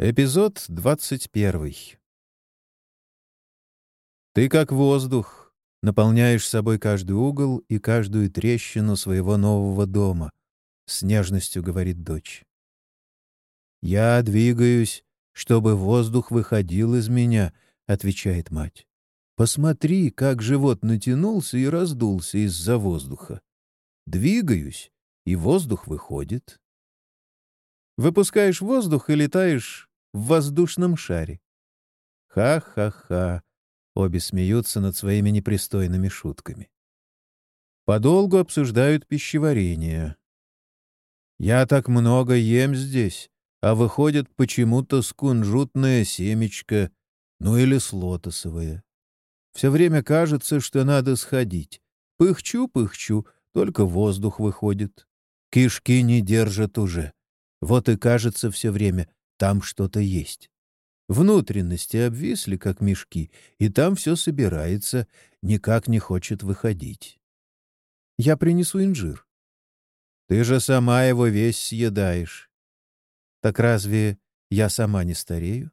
Эпизод 21. Ты как воздух, наполняешь собой каждый угол и каждую трещину своего нового дома, с нежностью говорит дочь. Я двигаюсь, чтобы воздух выходил из меня, отвечает мать. Посмотри, как живот натянулся и раздулся из-за воздуха. Двигаюсь, и воздух выходит. Выпускаешь воздух и летаешь в воздушном шаре. Ха-ха-ха. Обе смеются над своими непристойными шутками. Подолгу обсуждают пищеварение. Я так много ем здесь, а выходит почему-то скунжутное семечко, ну или с лотосовое. Все время кажется, что надо сходить. Пыхчу-пыхчу, только воздух выходит. Кишки не держат уже. Вот и кажется все время, там что-то есть. Внутренности обвисли, как мешки, и там все собирается, никак не хочет выходить. Я принесу инжир. Ты же сама его весь съедаешь. Так разве я сама не старею?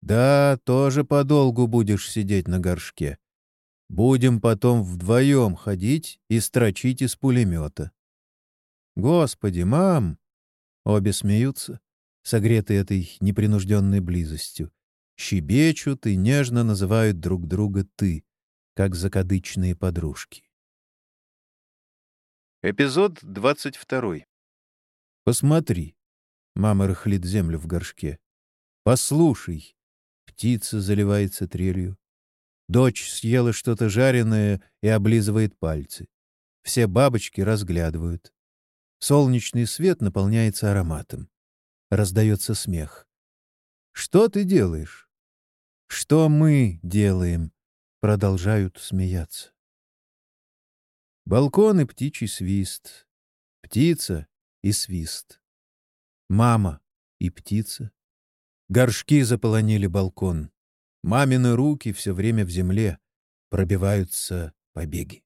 Да, тоже подолгу будешь сидеть на горшке. Будем потом вдвоем ходить и строчить из пулемета. Господи, мам, Обе смеются, согретые этой непринужденной близостью, щебечут и нежно называют друг друга «ты», как закадычные подружки. Эпизод двадцать второй. «Посмотри!» — мама рыхлит землю в горшке. «Послушай!» — птица заливается трелью. Дочь съела что-то жареное и облизывает пальцы. Все бабочки разглядывают. Солнечный свет наполняется ароматом. Раздается смех. «Что ты делаешь?» «Что мы делаем?» Продолжают смеяться. Балкон и птичий свист. Птица и свист. Мама и птица. Горшки заполонили балкон. Мамины руки все время в земле. Пробиваются побеги.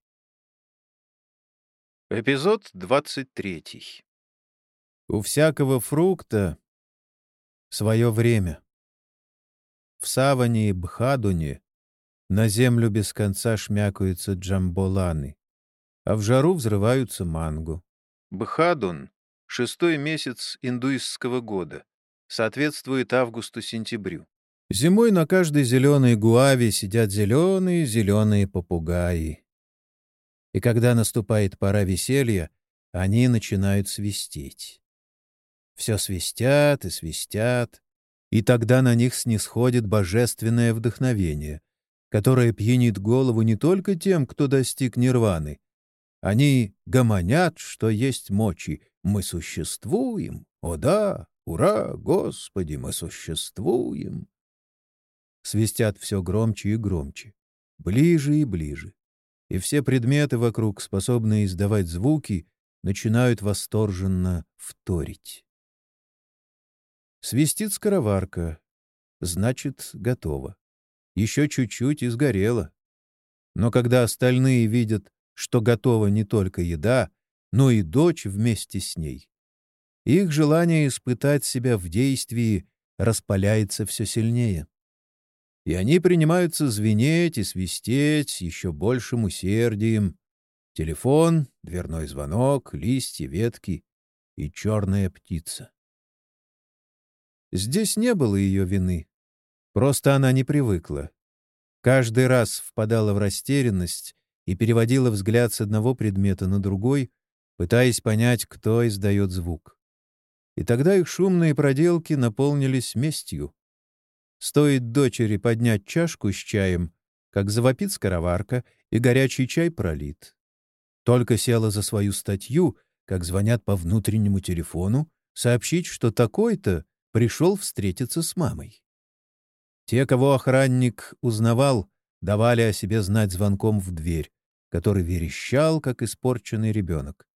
Эпизод 23. У всякого фрукта свое время. В саване и бхадуне на землю без конца шмякаются джамболаны, а в жару взрываются манго. Бхадун — шестой месяц индуистского года, соответствует августу-сентябрю. Зимой на каждой зеленой гуаве сидят зеленые-зеленые попугаи и когда наступает пора веселья, они начинают свистеть. Все свистят и свистят, и тогда на них снисходит божественное вдохновение, которое пьянит голову не только тем, кто достиг нирваны. Они гомонят, что есть мочи. Мы существуем. О да, ура, Господи, мы существуем. Свистят все громче и громче, ближе и ближе и все предметы вокруг, способные издавать звуки, начинают восторженно вторить. Свистит скороварка. Значит, готово. Еще чуть-чуть и сгорело. Но когда остальные видят, что готова не только еда, но и дочь вместе с ней, их желание испытать себя в действии распаляется все сильнее и они принимаются звенеть и свистеть с еще большим усердием. Телефон, дверной звонок, листья, ветки и черная птица. Здесь не было ее вины. Просто она не привыкла. Каждый раз впадала в растерянность и переводила взгляд с одного предмета на другой, пытаясь понять, кто издает звук. И тогда их шумные проделки наполнились местью. Стоит дочери поднять чашку с чаем, как завопит скороварка, и горячий чай пролит. Только села за свою статью, как звонят по внутреннему телефону, сообщить, что такой-то пришел встретиться с мамой. Те, кого охранник узнавал, давали о себе знать звонком в дверь, который верещал, как испорченный ребенок.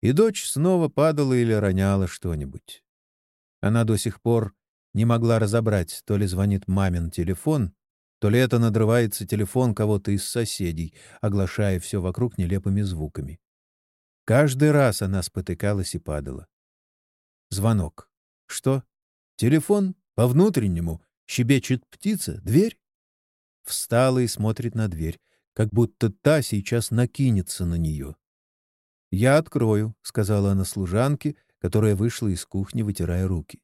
И дочь снова падала или роняла что-нибудь. Она до сих пор не могла разобрать, то ли звонит мамин телефон, то ли это надрывается телефон кого-то из соседей, оглашая все вокруг нелепыми звуками. Каждый раз она спотыкалась и падала. Звонок. Что? Телефон? По внутреннему щебечет птица, дверь. Встала и смотрит на дверь, как будто та сейчас накинется на нее. «Я открою», — сказала она служанке, которая вышла из кухни, вытирая руки.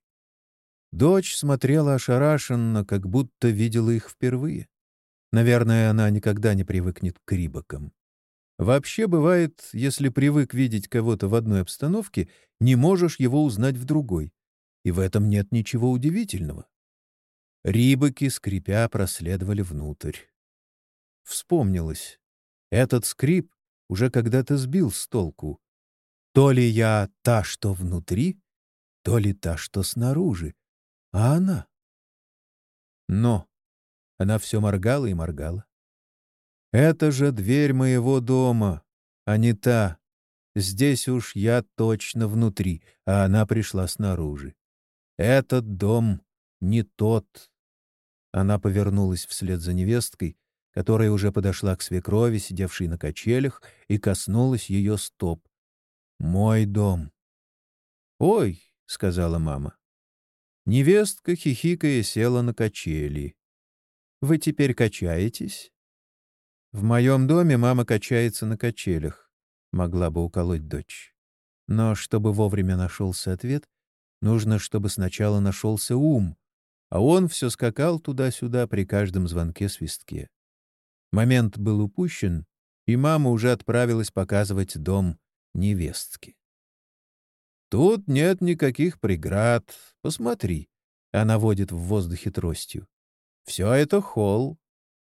Дочь смотрела ошарашенно, как будто видела их впервые. Наверное, она никогда не привыкнет к рибакам. Вообще бывает, если привык видеть кого-то в одной обстановке, не можешь его узнать в другой. И в этом нет ничего удивительного. Рибаки, скрипя, проследовали внутрь. Вспомнилось. Этот скрип уже когда-то сбил с толку. То ли я та, что внутри, то ли та, что снаружи, а она. Но она все моргала и моргала. Это же дверь моего дома, а не та. Здесь уж я точно внутри, а она пришла снаружи. Этот дом не тот. Она повернулась вслед за невесткой, которая уже подошла к свекрови, сидевшей на качелях, и коснулась ее стоп. «Мой дом». «Ой», — сказала мама. Невестка, хихикая, села на качели. «Вы теперь качаетесь?» «В моем доме мама качается на качелях», — могла бы уколоть дочь. Но чтобы вовремя нашелся ответ, нужно, чтобы сначала нашелся ум, а он все скакал туда-сюда при каждом звонке-свистке. Момент был упущен, и мама уже отправилась показывать дом невестки. «Тут нет никаких преград. Посмотри». Она водит в воздухе тростью. «Все это холл.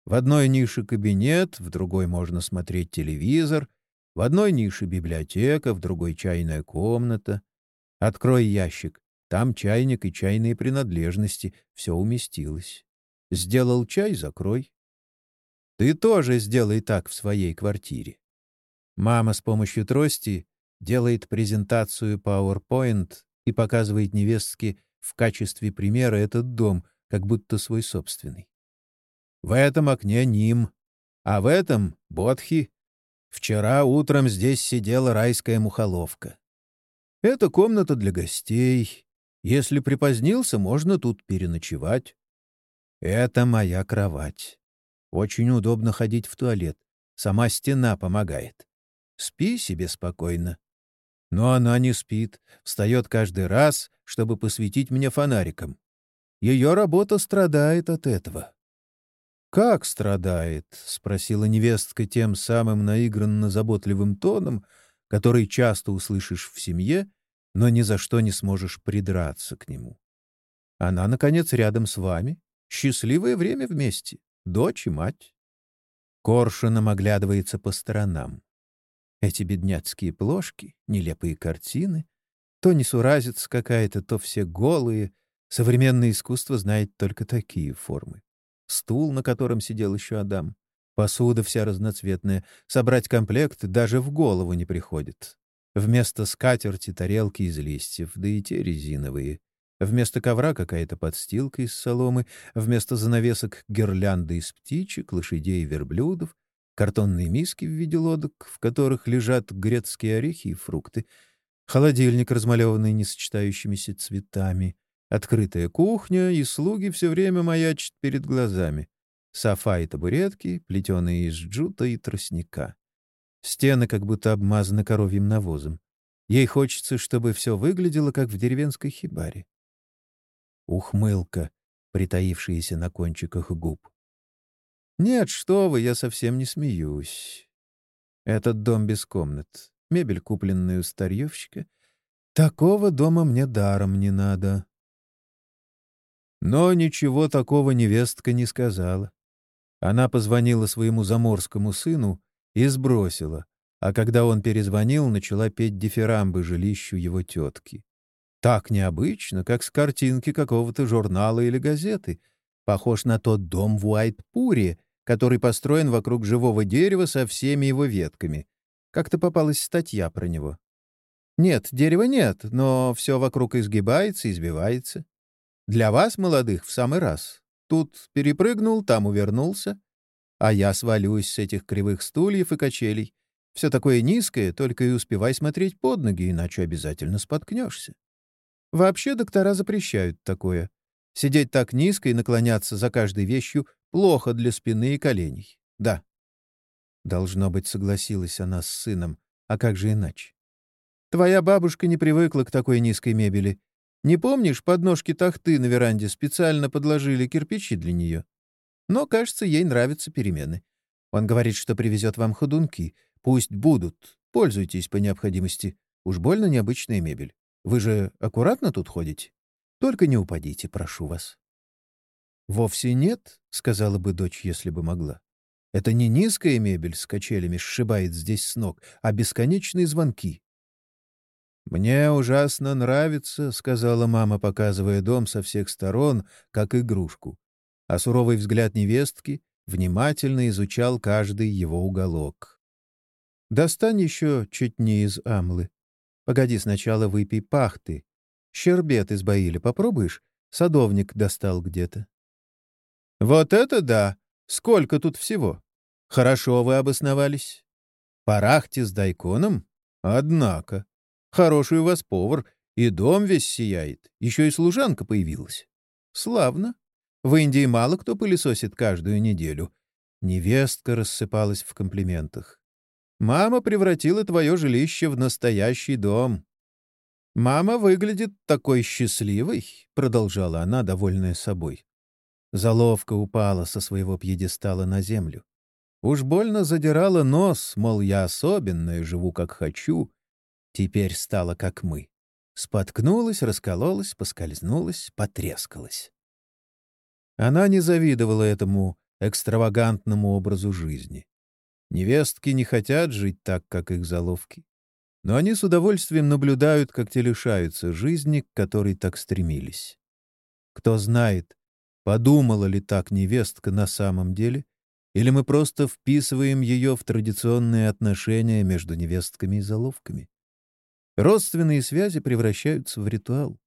В одной нише кабинет, в другой можно смотреть телевизор, в одной нише библиотека, в другой чайная комната. Открой ящик. Там чайник и чайные принадлежности. Все уместилось. Сделал чай — закрой. Ты тоже сделай так в своей квартире. Мама с помощью трости делает презентацию PowerPoint и показывает невестке в качестве примера этот дом, как будто свой собственный. В этом окне Ним, а в этом — Бодхи. Вчера утром здесь сидела райская мухоловка. Это комната для гостей. Если припозднился, можно тут переночевать. Это моя кровать. Очень удобно ходить в туалет. Сама стена помогает. Спи себе спокойно. Но она не спит, встает каждый раз, чтобы посветить мне фонариком. Ее работа страдает от этого. «Как страдает?» — спросила невестка тем самым наигранно-заботливым тоном, который часто услышишь в семье, но ни за что не сможешь придраться к нему. Она, наконец, рядом с вами. Счастливое время вместе дочь и мать. Коршуном оглядывается по сторонам. Эти бедняцкие плошки, нелепые картины, то несуразица какая-то, то все голые. Современное искусство знает только такие формы. Стул, на котором сидел еще Адам. Посуда вся разноцветная. Собрать комплект даже в голову не приходит. Вместо скатерти тарелки из листьев, да и те резиновые. Вместо ковра какая-то подстилка из соломы, вместо занавесок гирлянды из птичек, лошадей и верблюдов, картонные миски в виде лодок, в которых лежат грецкие орехи и фрукты, холодильник, размалеванный несочетающимися цветами, открытая кухня, и слуги все время маячат перед глазами. Софа и табуретки, плетеные из джута и тростника. Стены как будто обмазаны коровьим навозом. Ей хочется, чтобы все выглядело, как в деревенской хибаре ухмылка, притаившаяся на кончиках губ. «Нет, что вы, я совсем не смеюсь. Этот дом без комнат, мебель, купленная у старьевщика. Такого дома мне даром не надо». Но ничего такого невестка не сказала. Она позвонила своему заморскому сыну и сбросила, а когда он перезвонил, начала петь дифирамбы жилищу его тетки. Так необычно, как с картинки какого-то журнала или газеты. Похож на тот дом в Уайт-Пуре, который построен вокруг живого дерева со всеми его ветками. Как-то попалась статья про него. Нет, дерева нет, но все вокруг изгибается, избивается. Для вас, молодых, в самый раз. Тут перепрыгнул, там увернулся. А я свалюсь с этих кривых стульев и качелей. Все такое низкое, только и успевай смотреть под ноги, иначе обязательно споткнешься. Вообще доктора запрещают такое. Сидеть так низко и наклоняться за каждой вещью плохо для спины и коленей. Да. Должно быть, согласилась она с сыном. А как же иначе? Твоя бабушка не привыкла к такой низкой мебели. Не помнишь, подножки тахты на веранде специально подложили кирпичи для нее? Но, кажется, ей нравятся перемены. Он говорит, что привезет вам ходунки. Пусть будут. Пользуйтесь по необходимости. Уж больно необычная мебель. Вы же аккуратно тут ходите? Только не упадите, прошу вас. «Вовсе нет», — сказала бы дочь, если бы могла. «Это не низкая мебель с качелями сшибает здесь с ног, а бесконечные звонки». «Мне ужасно нравится», — сказала мама, показывая дом со всех сторон, как игрушку. А суровый взгляд невестки внимательно изучал каждый его уголок. «Достань еще чуть не из амлы. Погоди, сначала выпей пахты. Щербет из Баиля попробуешь? Садовник достал где-то». «Вот это да! Сколько тут всего! Хорошо вы обосновались. Парахте с дайконом? Однако. Хороший у вас повар, и дом весь сияет. Еще и служанка появилась. Славно. В Индии мало кто пылесосит каждую неделю. Невестка рассыпалась в комплиментах. Мама превратила твое жилище в настоящий дом. Мама выглядит такой счастливой, продолжала она, довольная собой. Заловка упала со своего пьедестала на землю. Уж больно задирала нос, мол, я особенная, живу как хочу. Теперь стала как мы. Споткнулась, раскололась, поскользнулась, потрескалась. Она не завидовала этому экстравагантному образу жизни. Невестки не хотят жить так, как их заловки. Но они с удовольствием наблюдают, как те лишаются жизни, к которой так стремились. Кто знает, подумала ли так невестка на самом деле, или мы просто вписываем ее в традиционные отношения между невестками и заловками. Родственные связи превращаются в ритуал.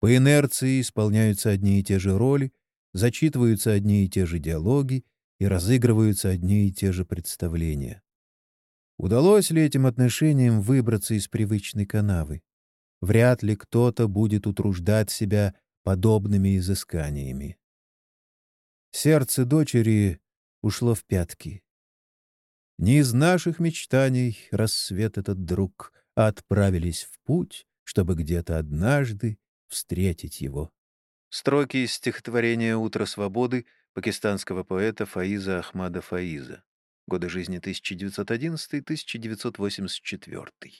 По инерции исполняются одни и те же роли, зачитываются одни и те же диалоги и разыгрываются одни и те же представления. Удалось ли этим отношениям выбраться из привычной канавы? Вряд ли кто-то будет утруждать себя подобными изысканиями. Сердце дочери ушло в пятки. Не из наших мечтаний рассвет этот друг, а отправились в путь, чтобы где-то однажды встретить его. Строки из стихотворения «Утро свободы» пакистанского поэта Фаиза Ахмада Фаиза. Годы жизни 1911-1984.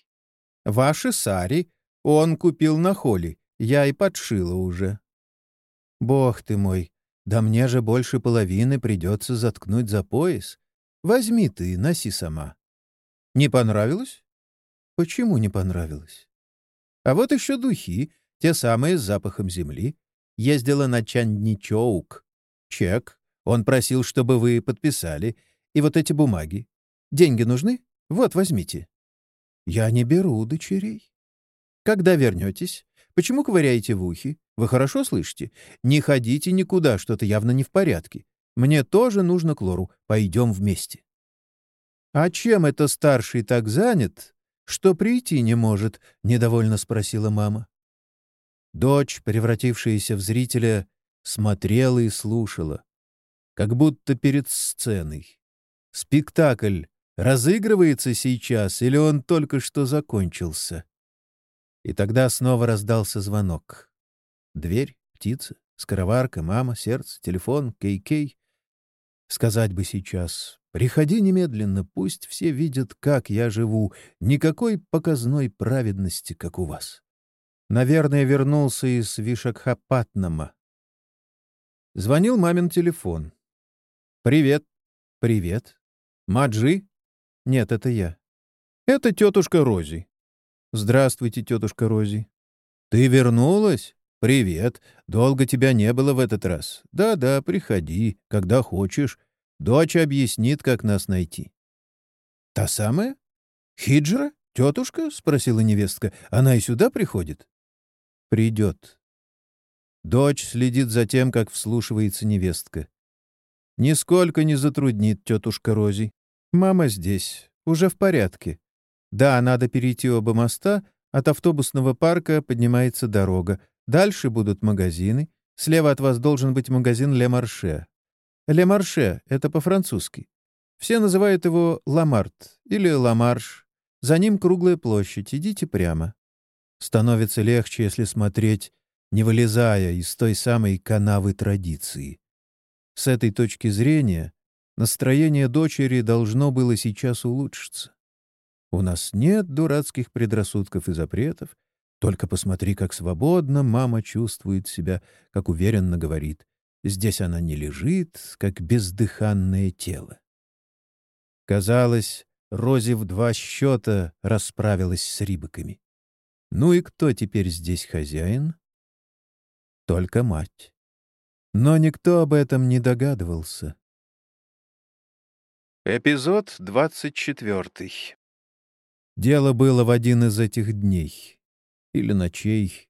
«Ваши сари он купил на холе, я и подшила уже». «Бог ты мой, да мне же больше половины придется заткнуть за пояс. Возьми ты, носи сама». «Не понравилось?» «Почему не понравилось?» «А вот еще духи, те самые с запахом земли ездила на Чандничоук. Чек. Он просил, чтобы вы подписали. И вот эти бумаги. Деньги нужны? Вот, возьмите. Я не беру дочерей. Когда вернетесь? Почему ковыряете в ухе? Вы хорошо слышите? Не ходите никуда, что-то явно не в порядке. Мне тоже нужно к Лору. Пойдем вместе. А чем это старший так занят, что прийти не может? — недовольно спросила мама. Дочь, превратившаяся в зрителя, смотрела и слушала, как будто перед сценой. Спектакль разыгрывается сейчас или он только что закончился? И тогда снова раздался звонок. Дверь, птица, скороварка, мама, сердце, телефон, кей-кей. Сказать бы сейчас, приходи немедленно, пусть все видят, как я живу, никакой показной праведности, как у вас. Наверное, вернулся из Вишакхапатнама. Звонил мамин телефон. «Привет». «Привет». «Маджи?» «Нет, это я». «Это тетушка Рози». «Здравствуйте, тетушка Рози». «Ты вернулась?» «Привет. Долго тебя не было в этот раз. Да-да, приходи, когда хочешь. Дочь объяснит, как нас найти». «Та самая? Хиджра? Тетушка?» — спросила невестка. «Она и сюда приходит?» придет. Дочь следит за тем, как вслушивается невестка. Нисколько не затруднит тетушка Рози. Мама здесь, уже в порядке. Да, надо перейти оба моста, от автобусного парка поднимается дорога. Дальше будут магазины. Слева от вас должен быть магазин «Ле Марше». «Ле Марше» — это по-французски. Все называют его «Ламарт» или «Ламарш». За ним круглая площадь. Идите прямо. Становится легче, если смотреть, не вылезая из той самой канавы традиции. С этой точки зрения настроение дочери должно было сейчас улучшиться. У нас нет дурацких предрассудков и запретов. Только посмотри, как свободно мама чувствует себя, как уверенно говорит. Здесь она не лежит, как бездыханное тело. Казалось, Рози в два счета расправилась с рибаками. Ну и кто теперь здесь хозяин? Только мать. Но никто об этом не догадывался. Эпизод двадцать четвертый. Дело было в один из этих дней. Или ночей.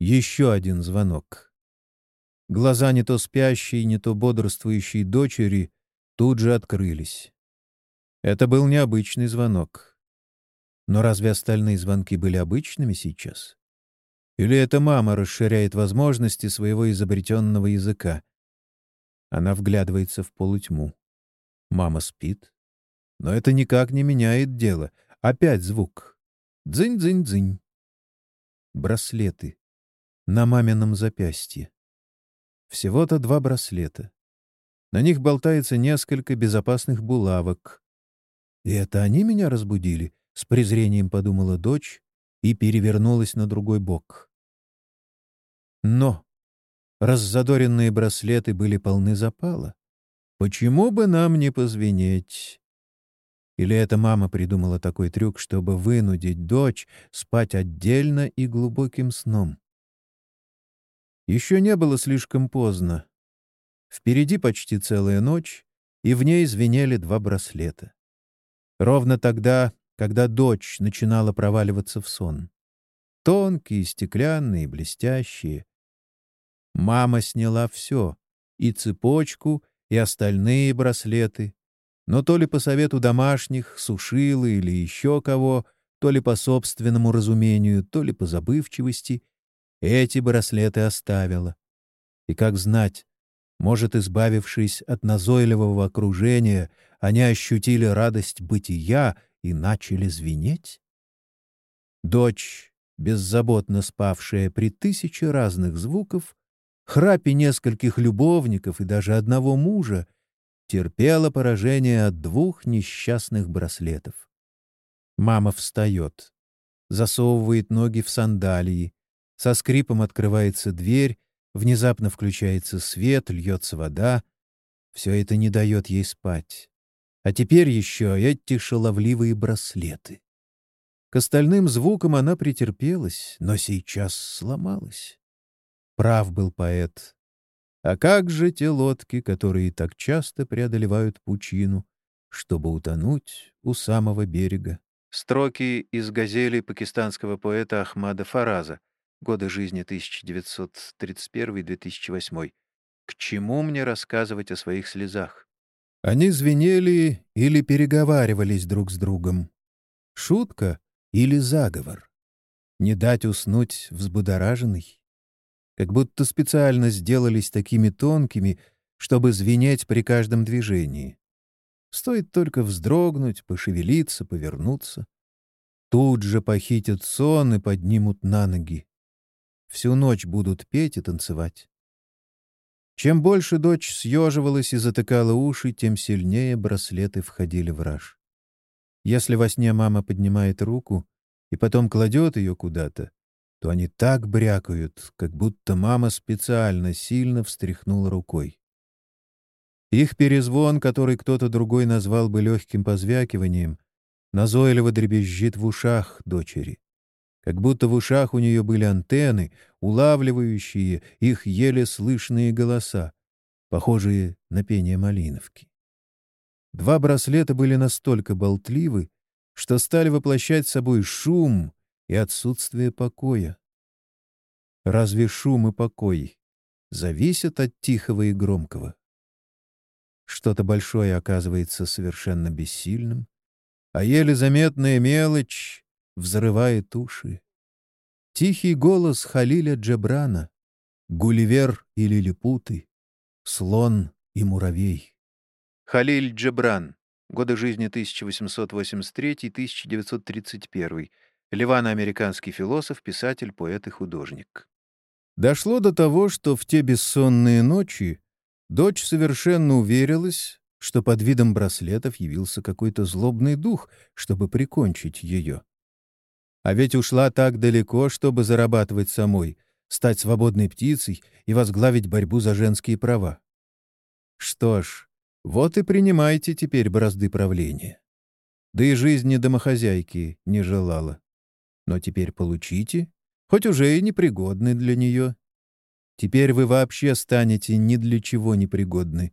Еще один звонок. Глаза не то спящей, не то бодрствующей дочери тут же открылись. Это был необычный звонок. Но разве остальные звонки были обычными сейчас? Или эта мама расширяет возможности своего изобретенного языка? Она вглядывается в полутьму. Мама спит. Но это никак не меняет дело — Опять звук. Дзынь-дзынь-дзынь. Браслеты. На мамином запястье. Всего-то два браслета. На них болтается несколько безопасных булавок. «И это они меня разбудили?» — с презрением подумала дочь и перевернулась на другой бок. Но раззадоренные браслеты были полны запала. Почему бы нам не позвенеть? Или эта мама придумала такой трюк, чтобы вынудить дочь спать отдельно и глубоким сном? Еще не было слишком поздно. Впереди почти целая ночь, и в ней звенели два браслета. Ровно тогда, когда дочь начинала проваливаться в сон. Тонкие, стеклянные, блестящие. Мама сняла все — и цепочку, и остальные браслеты, но то ли по совету домашних, сушилы или еще кого, то ли по собственному разумению, то ли по забывчивости, эти браслеты оставила. И как знать, может, избавившись от назойливого окружения, они ощутили радость бытия и начали звенеть? Дочь, беззаботно спавшая при тысяче разных звуков, храпе нескольких любовников и даже одного мужа, терпела поражение от двух несчастных браслетов. Мама встает, засовывает ноги в сандалии, со скрипом открывается дверь, внезапно включается свет, льется вода. Все это не дает ей спать. А теперь еще эти шаловливые браслеты. К остальным звукам она претерпелась, но сейчас сломалась. Прав был поэт. А как же те лодки, которые так часто преодолевают пучину, чтобы утонуть у самого берега? Строки из газели пакистанского поэта Ахмада Фараза, годы жизни 1931-2008. К чему мне рассказывать о своих слезах? Они звенели или переговаривались друг с другом. Шутка или заговор? Не дать уснуть взбудораженный? Как будто специально сделались такими тонкими, чтобы звенеть при каждом движении. Стоит только вздрогнуть, пошевелиться, повернуться. Тут же похитят сон и поднимут на ноги. Всю ночь будут петь и танцевать. Чем больше дочь съеживалась и затыкала уши, тем сильнее браслеты входили в раж. Если во сне мама поднимает руку и потом кладет ее куда-то, то они так брякают, как будто мама специально сильно встряхнула рукой. Их перезвон, который кто-то другой назвал бы легким позвякиванием, назойливо дребезжит в ушах дочери. Как будто в ушах у нее были антенны, улавливающие их еле слышные голоса, похожие на пение малиновки. Два браслета были настолько болтливы, что стали воплощать собой шум и отсутствие покоя. Разве шум и покой зависят от тихого и громкого? Что-то большое оказывается совершенно бессильным, а еле заметная мелочь взрывает уши. Тихий голос Халиля Джебрана, Гулливер и лилипуты, слон и муравей. Халиль Джебран. Годы жизни 1883-1931. Ливано-американский философ, писатель, поэт и художник. Дошло до того, что в те бессонные ночи дочь совершенно уверилась, что под видом браслетов явился какой-то злобный дух, чтобы прикончить ее. А ведь ушла так далеко, чтобы зарабатывать самой, стать свободной птицей и возглавить борьбу за женские права. Что ж, вот и принимайте теперь бразды правления. Да и жизни домохозяйки не желала. Но теперь получите, хоть уже и непригодны для нее. Теперь вы вообще станете ни для чего непригодны,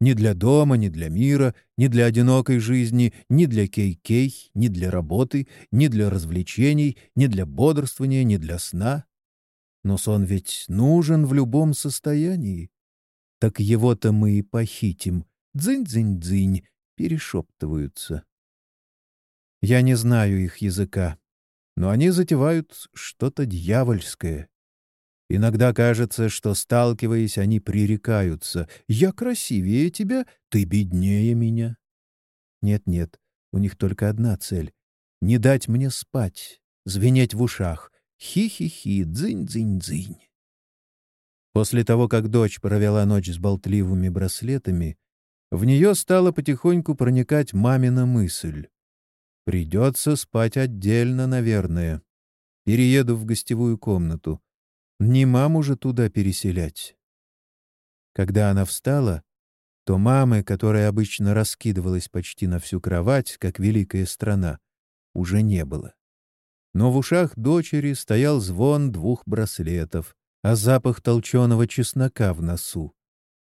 ни для дома, ни для мира, ни для одинокой жизни, ни для кей-кей, ни для работы, ни для развлечений, ни для бодрствования, ни для сна. Но сон ведь нужен в любом состоянии. Так его-то мы и похитим. Дзынь-дзынь-дзынь, перешептываются. Я не знаю их языка, но они затевают что-то дьявольское. Иногда кажется, что, сталкиваясь, они пререкаются. «Я красивее тебя, ты беднее меня». Нет-нет, у них только одна цель — не дать мне спать, звенеть в ушах. Хи-хи-хи, дзынь-дзынь-дзынь. После того, как дочь провела ночь с болтливыми браслетами, в нее стала потихоньку проникать мамина мысль. «Придется спать отдельно, наверное. Перееду в гостевую комнату. Не маму же туда переселять. Когда она встала, то мамы, которая обычно раскидывалась почти на всю кровать, как великая страна, уже не было. Но в ушах дочери стоял звон двух браслетов, а запах толченого чеснока в носу.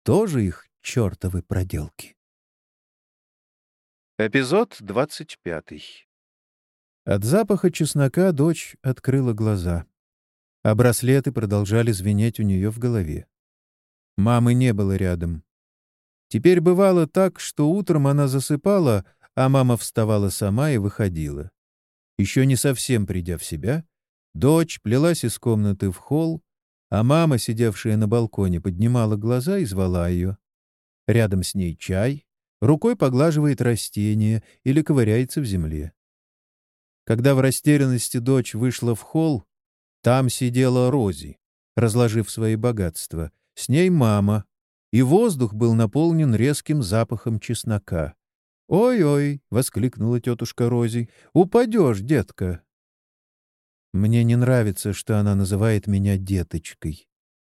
Тоже их чертовы проделки. Эпизод двадцать пятый. От запаха чеснока дочь открыла глаза а браслеты продолжали звенеть у нее в голове. Мамы не было рядом. Теперь бывало так, что утром она засыпала, а мама вставала сама и выходила. Еще не совсем придя в себя, дочь плелась из комнаты в холл, а мама, сидевшая на балконе, поднимала глаза и звала ее. Рядом с ней чай, рукой поглаживает растение или ковыряется в земле. Когда в растерянности дочь вышла в холл, там сидела Рози, разложив свои богатства. С ней мама. И воздух был наполнен резким запахом чеснока. «Ой-ой!» — воскликнула тетушка Рози. «Упадешь, детка!» Мне не нравится, что она называет меня деточкой.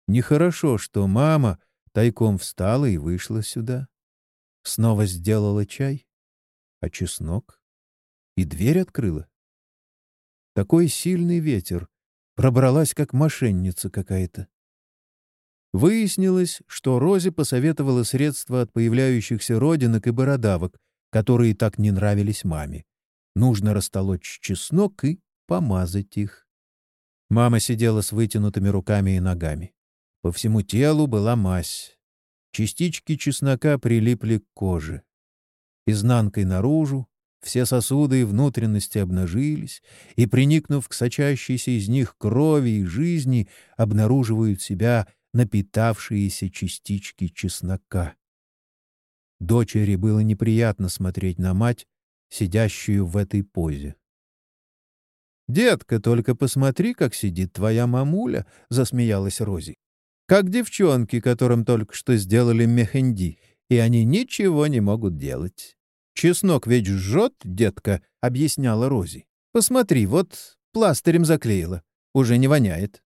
Нехорошо, что мама тайком встала и вышла сюда. Снова сделала чай, а чеснок и дверь открыла. Такой сильный ветер, Пробралась как мошенница какая-то. Выяснилось, что Розе посоветовала средства от появляющихся родинок и бородавок, которые так не нравились маме. Нужно растолочь чеснок и помазать их. Мама сидела с вытянутыми руками и ногами. По всему телу была мазь. Частички чеснока прилипли к коже. Изнанкой наружу, все сосуды и внутренности обнажились, и, приникнув к сочащейся из них крови и жизни, обнаруживают себя напитавшиеся частички чеснока. Дочери было неприятно смотреть на мать, сидящую в этой позе. «Детка, только посмотри, как сидит твоя мамуля!» — засмеялась Рози. «Как девчонки, которым только что сделали мехенди, и они ничего не могут делать. «Чеснок ведь жжет, детка», — объясняла Рози. «Посмотри, вот пластырем заклеила. Уже не воняет».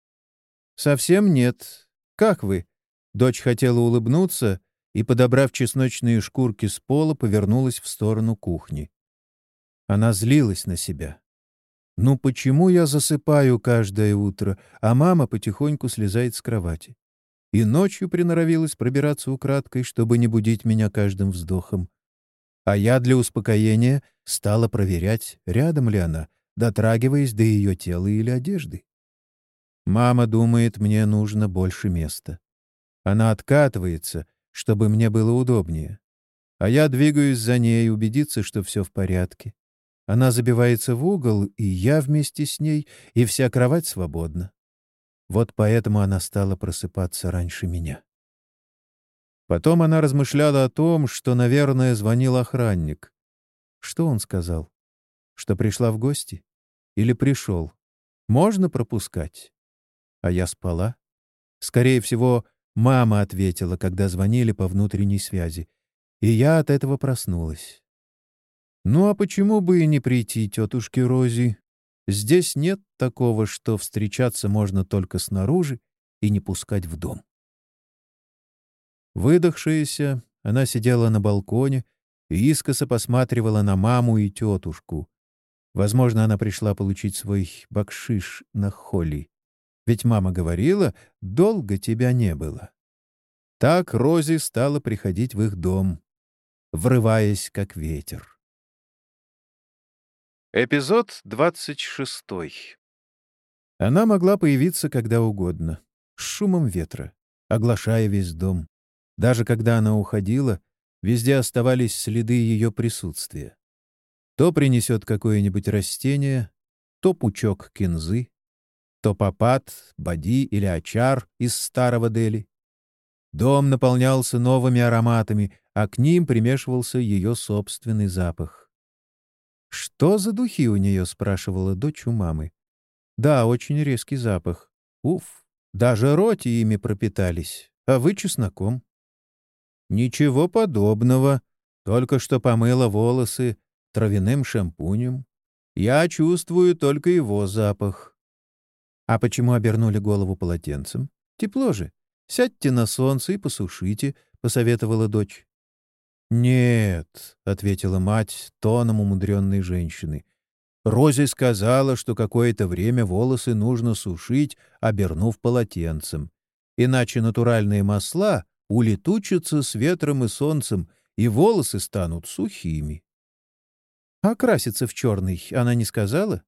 «Совсем нет. Как вы?» Дочь хотела улыбнуться и, подобрав чесночные шкурки с пола, повернулась в сторону кухни. Она злилась на себя. «Ну почему я засыпаю каждое утро, а мама потихоньку слезает с кровати?» И ночью приноровилась пробираться украдкой, чтобы не будить меня каждым вздохом а я для успокоения стала проверять, рядом ли она, дотрагиваясь до ее тела или одежды. Мама думает, мне нужно больше места. Она откатывается, чтобы мне было удобнее. А я двигаюсь за ней, убедиться, что все в порядке. Она забивается в угол, и я вместе с ней, и вся кровать свободна. Вот поэтому она стала просыпаться раньше меня. Потом она размышляла о том, что, наверное, звонил охранник. Что он сказал? Что пришла в гости? Или пришел? Можно пропускать? А я спала? Скорее всего, мама ответила, когда звонили по внутренней связи. И я от этого проснулась. Ну а почему бы и не прийти тетушке Рози? Здесь нет такого, что встречаться можно только снаружи и не пускать в дом. Выдохшаяся, она сидела на балконе и искоса посматривала на маму и тетушку. Возможно, она пришла получить свой бакшиш на холли. Ведь мама говорила, долго тебя не было. Так Рози стала приходить в их дом, врываясь как ветер. Эпизод двадцать шестой. Она могла появиться когда угодно, с шумом ветра, оглашая весь дом. Даже когда она уходила, везде оставались следы ее присутствия. То принесет какое-нибудь растение, то пучок кинзы, то попад, бади или очар из старого Дели. Дом наполнялся новыми ароматами, а к ним примешивался ее собственный запах. «Что за духи у нее?» — спрашивала дочь у мамы. «Да, очень резкий запах. Уф, даже роти ими пропитались, а вы чесноком». «Ничего подобного. Только что помыла волосы травяным шампунем. Я чувствую только его запах». «А почему обернули голову полотенцем? Тепло же. Сядьте на солнце и посушите», — посоветовала дочь. «Нет», — ответила мать тоном умудренной женщины. Рози сказала, что какое-то время волосы нужно сушить, обернув полотенцем. Иначе натуральные масла улетучатся с ветром и солнцем, и волосы станут сухими. А краситься в черный она не сказала?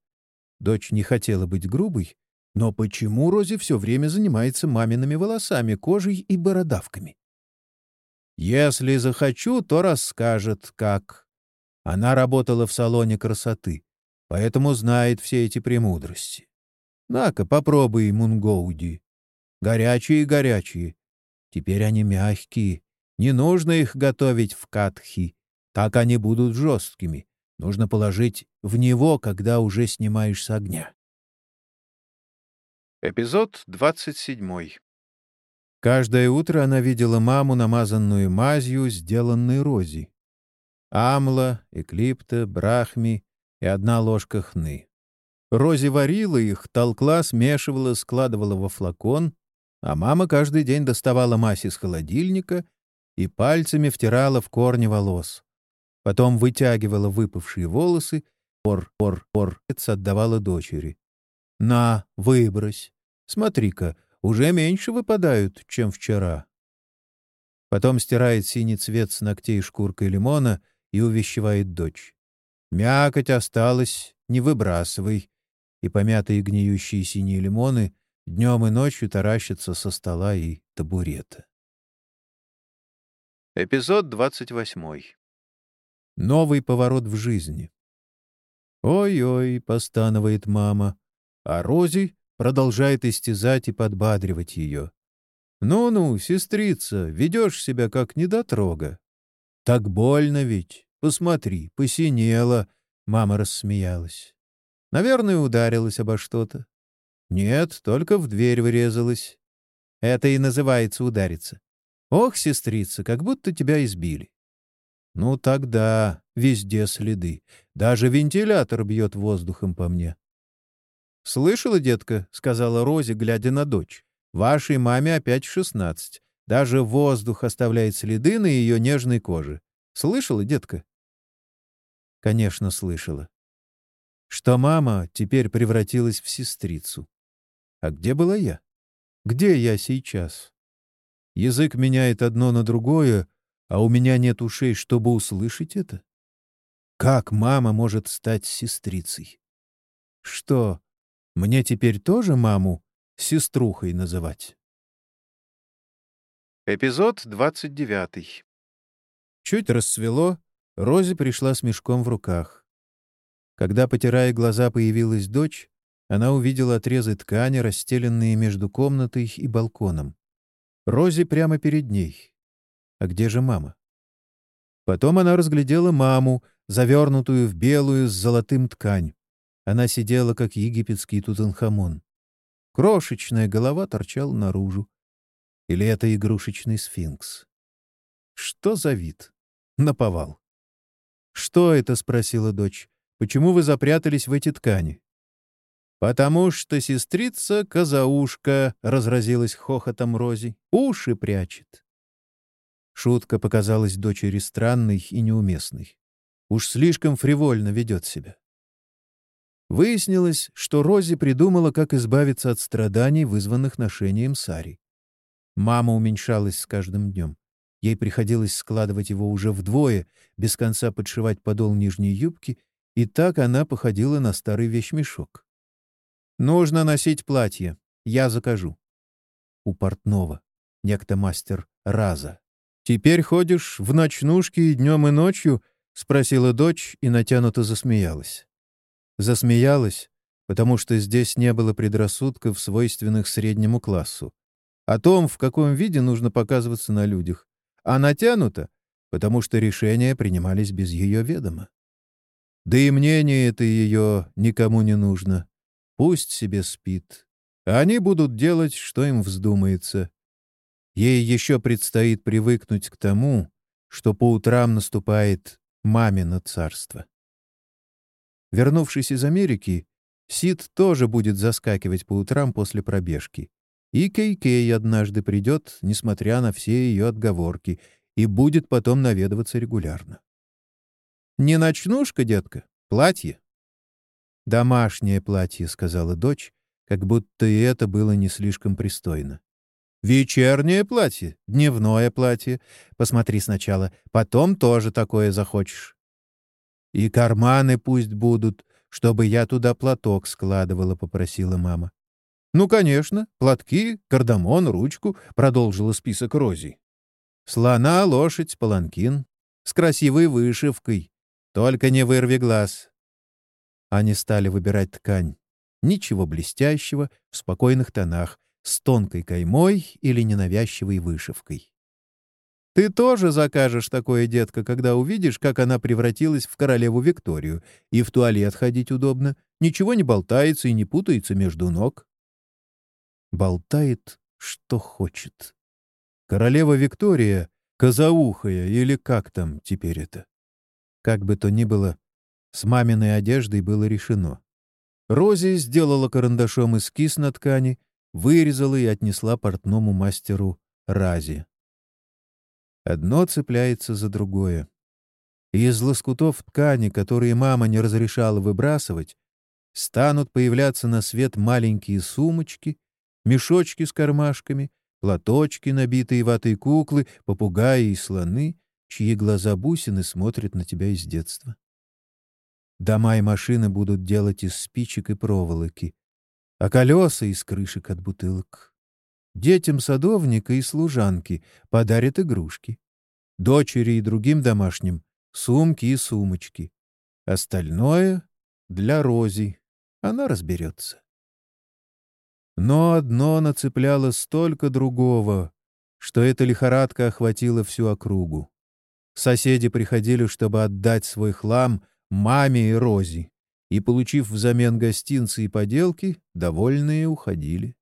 Дочь не хотела быть грубой, но почему Рози все время занимается мамиными волосами, кожей и бородавками? Если захочу, то расскажет, как. Она работала в салоне красоты, поэтому знает все эти премудрости. На-ка, попробуй мунгоуди. Горячие-горячие, Теперь они мягкие. Не нужно их готовить в катхи. Так они будут жесткими. Нужно положить в него, когда уже снимаешь с огня. Эпизод 27. Каждое утро она видела маму, намазанную мазью, сделанной рози. Амла, эклипта, брахми и одна ложка хны. Рози варила их, толкла, смешивала, складывала во флакон, а мама каждый день доставала мазь из холодильника и пальцами втирала в корни волос. Потом вытягивала выпавшие волосы, пор-пор-пор, отдавала дочери. «На, выбрось. Смотри-ка, уже меньше выпадают, чем вчера». Потом стирает синий цвет с ногтей шкуркой лимона и увещевает дочь. «Мякоть осталась, не выбрасывай». И помятые гниющие синие лимоны Днем и ночью таращится со стола и табурета. Эпизод 28. Новый поворот в жизни. «Ой-ой», — постанывает мама, а Рози продолжает истязать и подбадривать ее. «Ну-ну, сестрица, ведешь себя как недотрога». «Так больно ведь. Посмотри, посинела», — мама рассмеялась. «Наверное, ударилась обо что-то. Нет, только в дверь врезалась. Это и называется удариться. Ох, сестрица, как будто тебя избили. Ну тогда везде следы. Даже вентилятор бьет воздухом по мне. «Слышала, детка?» — сказала Рози, глядя на дочь. «Вашей маме опять шестнадцать. Даже воздух оставляет следы на ее нежной коже. Слышала, детка?» Конечно, слышала. Что мама теперь превратилась в сестрицу. А где была я? Где я сейчас? Язык меняет одно на другое, а у меня нет ушей, чтобы услышать это. Как мама может стать сестрицей? Что, мне теперь тоже маму сеструхой называть? Эпизод 29. Чуть рассвело, Рози пришла с мешком в руках. Когда, потирая глаза, появилась дочь, она увидела отрезы ткани, расстеленные между комнатой и балконом. Рози прямо перед ней. А где же мама? Потом она разглядела маму, завернутую в белую с золотым ткань. Она сидела, как египетский тутанхамон. Крошечная голова торчала наружу. Или это игрушечный сфинкс? Что за вид? Наповал. «Что это?» — спросила дочь. «Почему вы запрятались в эти ткани?» «Потому что сестрица Казаушка», — разразилась хохотом Рози, — «уши прячет». Шутка показалась дочери странной и неуместной. Уж слишком фривольно ведет себя. Выяснилось, что Рози придумала, как избавиться от страданий, вызванных ношением сари. Мама уменьшалась с каждым днем. Ей приходилось складывать его уже вдвое, без конца подшивать подол нижней юбки, и так она походила на старый вещмешок. Нужно носить платье. Я закажу. У портного. Некто мастер Раза. «Теперь ходишь в ночнушке и днем, и ночью?» — спросила дочь и натянуто засмеялась. Засмеялась, потому что здесь не было предрассудков, свойственных среднему классу. О том, в каком виде нужно показываться на людях. А натянуто, потому что решения принимались без ее ведома. Да и мнение это ее никому не нужно. Пусть себе спит. Они будут делать, что им вздумается. Ей еще предстоит привыкнуть к тому, что по утрам наступает мамино царство. Вернувшись из Америки, Сид тоже будет заскакивать по утрам после пробежки. И Кей-Кей однажды придет, несмотря на все ее отговорки, и будет потом наведываться регулярно. «Не ночнушка, детка, платье», «Домашнее платье», — сказала дочь, как будто и это было не слишком пристойно. «Вечернее платье, дневное платье. Посмотри сначала, потом тоже такое захочешь». «И карманы пусть будут, чтобы я туда платок складывала», — попросила мама. «Ну, конечно, платки, кардамон, ручку», — продолжила список Рози. «Слона, лошадь, паланкин. С красивой вышивкой. Только не вырви глаз, они стали выбирать ткань. Ничего блестящего, в спокойных тонах, с тонкой каймой или ненавязчивой вышивкой. «Ты тоже закажешь такое, детка, когда увидишь, как она превратилась в королеву Викторию, и в туалет ходить удобно, ничего не болтается и не путается между ног». Болтает, что хочет. Королева Виктория, козаухая или как там теперь это. Как бы то ни было, с маминой одеждой было решено. Рози сделала карандашом эскиз на ткани, вырезала и отнесла портному мастеру Рази. Одно цепляется за другое. из лоскутов ткани, которые мама не разрешала выбрасывать, станут появляться на свет маленькие сумочки, мешочки с кармашками, платочки, набитые ватой куклы, попугаи и слоны, чьи глаза бусины смотрят на тебя из детства. Дома и машины будут делать из спичек и проволоки, а колеса — из крышек от бутылок. Детям садовника и служанки подарят игрушки. Дочери и другим домашним — сумки и сумочки. Остальное — для Рози. Она разберется. Но одно нацепляло столько другого, что эта лихорадка охватила всю округу. Соседи приходили, чтобы отдать свой хлам маме и Рози, и, получив взамен гостинцы и поделки, довольные уходили.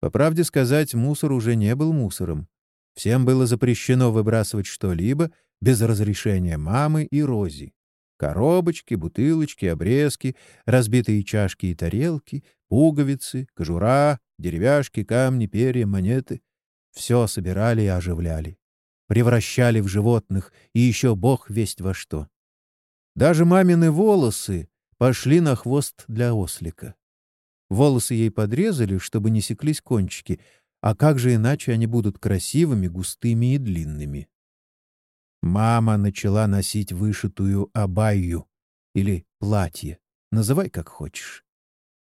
По правде сказать, мусор уже не был мусором. Всем было запрещено выбрасывать что-либо без разрешения мамы и Рози. Коробочки, бутылочки, обрезки, разбитые чашки и тарелки, пуговицы, кожура, деревяшки, камни, перья, монеты — все собирали и оживляли. Превращали в животных, и еще бог весть во что. Даже мамины волосы пошли на хвост для ослика. Волосы ей подрезали, чтобы не секлись кончики, а как же иначе они будут красивыми, густыми и длинными? Мама начала носить вышитую абайю или платье, называй как хочешь.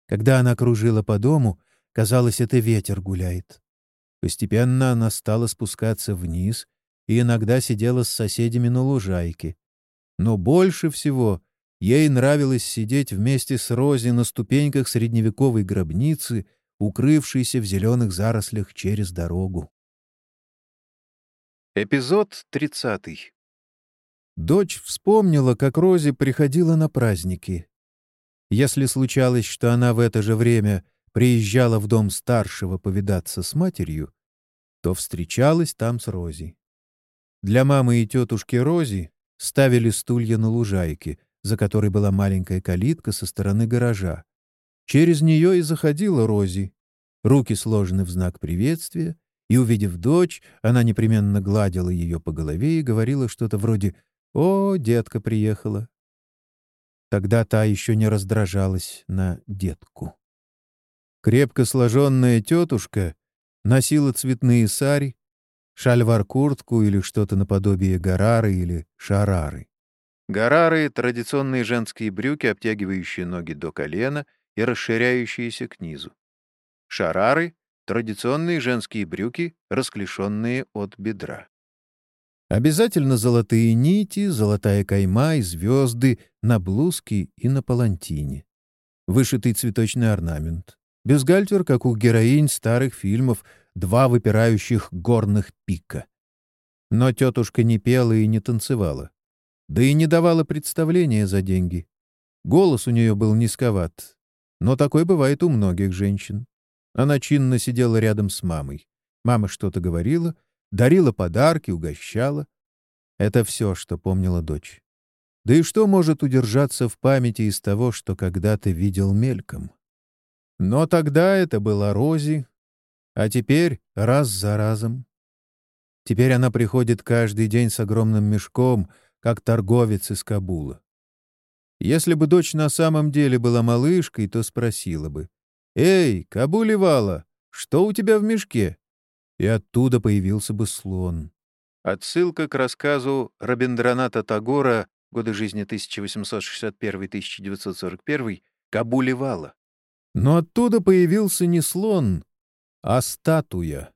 Когда она кружила по дому, казалось, это ветер гуляет. Постепенно она стала спускаться вниз и иногда сидела с соседями на лужайке, но больше всего ей нравилось сидеть вместе с Рози на ступеньках средневековой гробницы, укрывшейся в зеленых зарослях через дорогу. Эпизод тридцатый. Дочь вспомнила, как Рози приходила на праздники. Если случалось, что она в это же время приезжала в дом старшего повидаться с матерью, то встречалась там с Рози. Для мамы и тетушки Рози ставили стулья на лужайке, за которой была маленькая калитка со стороны гаража. Через нее и заходила Рози. Руки сложены в знак приветствия, и, увидев дочь, она непременно гладила ее по голове и говорила что-то вроде «О, детка приехала». Тогда та еще не раздражалась на детку. Крепко сложенная тетушка носила цветные сари, шальвар-куртку или что-то наподобие гарары или шарары. Гарары — традиционные женские брюки, обтягивающие ноги до колена и расширяющиеся к низу. Шарары — традиционные женские брюки, расклешенные от бедра. Обязательно золотые нити, золотая кайма и звезды на блузке и на палантине. Вышитый цветочный орнамент. Бюстгальтер, как у героинь старых фильмов, два выпирающих горных пика. Но тетушка не пела и не танцевала. Да и не давала представления за деньги. Голос у нее был низковат. Но такой бывает у многих женщин. Она чинно сидела рядом с мамой. Мама что-то говорила, дарила подарки, угощала. Это все, что помнила дочь. Да и что может удержаться в памяти из того, что когда-то видел мельком? Но тогда это была Рози, а теперь раз за разом. Теперь она приходит каждый день с огромным мешком, как торговец из Кабула. Если бы дочь на самом деле была малышкой, то спросила бы, «Эй, Кабулевала, что у тебя в мешке?» И оттуда появился бы слон. Отсылка к рассказу Рабиндраната Тагора годы жизни 1861-1941 «Кабулевала». Но оттуда появился не слон, а статуя.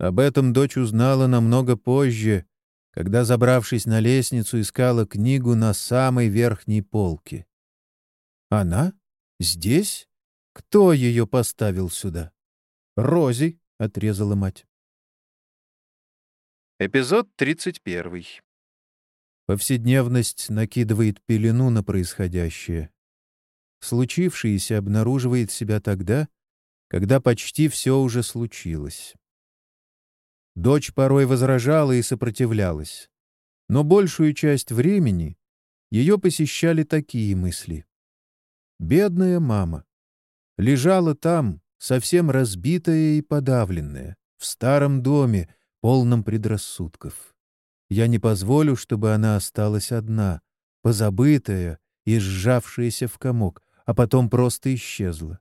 Об этом дочь узнала намного позже, когда, забравшись на лестницу, искала книгу на самой верхней полке. «Она? Здесь? Кто ее поставил сюда?» «Рози», — отрезала мать. Эпизод 31. Повседневность накидывает пелену на происходящее случившееся обнаруживает себя тогда, когда почти все уже случилось. Дочь порой возражала и сопротивлялась, но большую часть времени ее посещали такие мысли. Бедная мама лежала там, совсем разбитая и подавленная, в старом доме, полном предрассудков. Я не позволю, чтобы она осталась одна, позабытая и сжавшаяся в комок, а потом просто исчезла.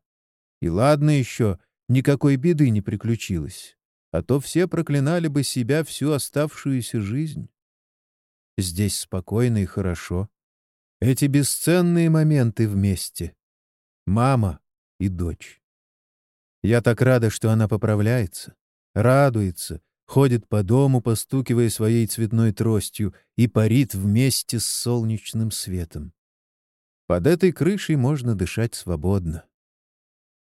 И ладно еще, никакой беды не приключилось, а то все проклинали бы себя всю оставшуюся жизнь. Здесь спокойно и хорошо. Эти бесценные моменты вместе. Мама и дочь. Я так рада, что она поправляется, радуется, ходит по дому, постукивая своей цветной тростью, и парит вместе с солнечным светом. Под этой крышей можно дышать свободно.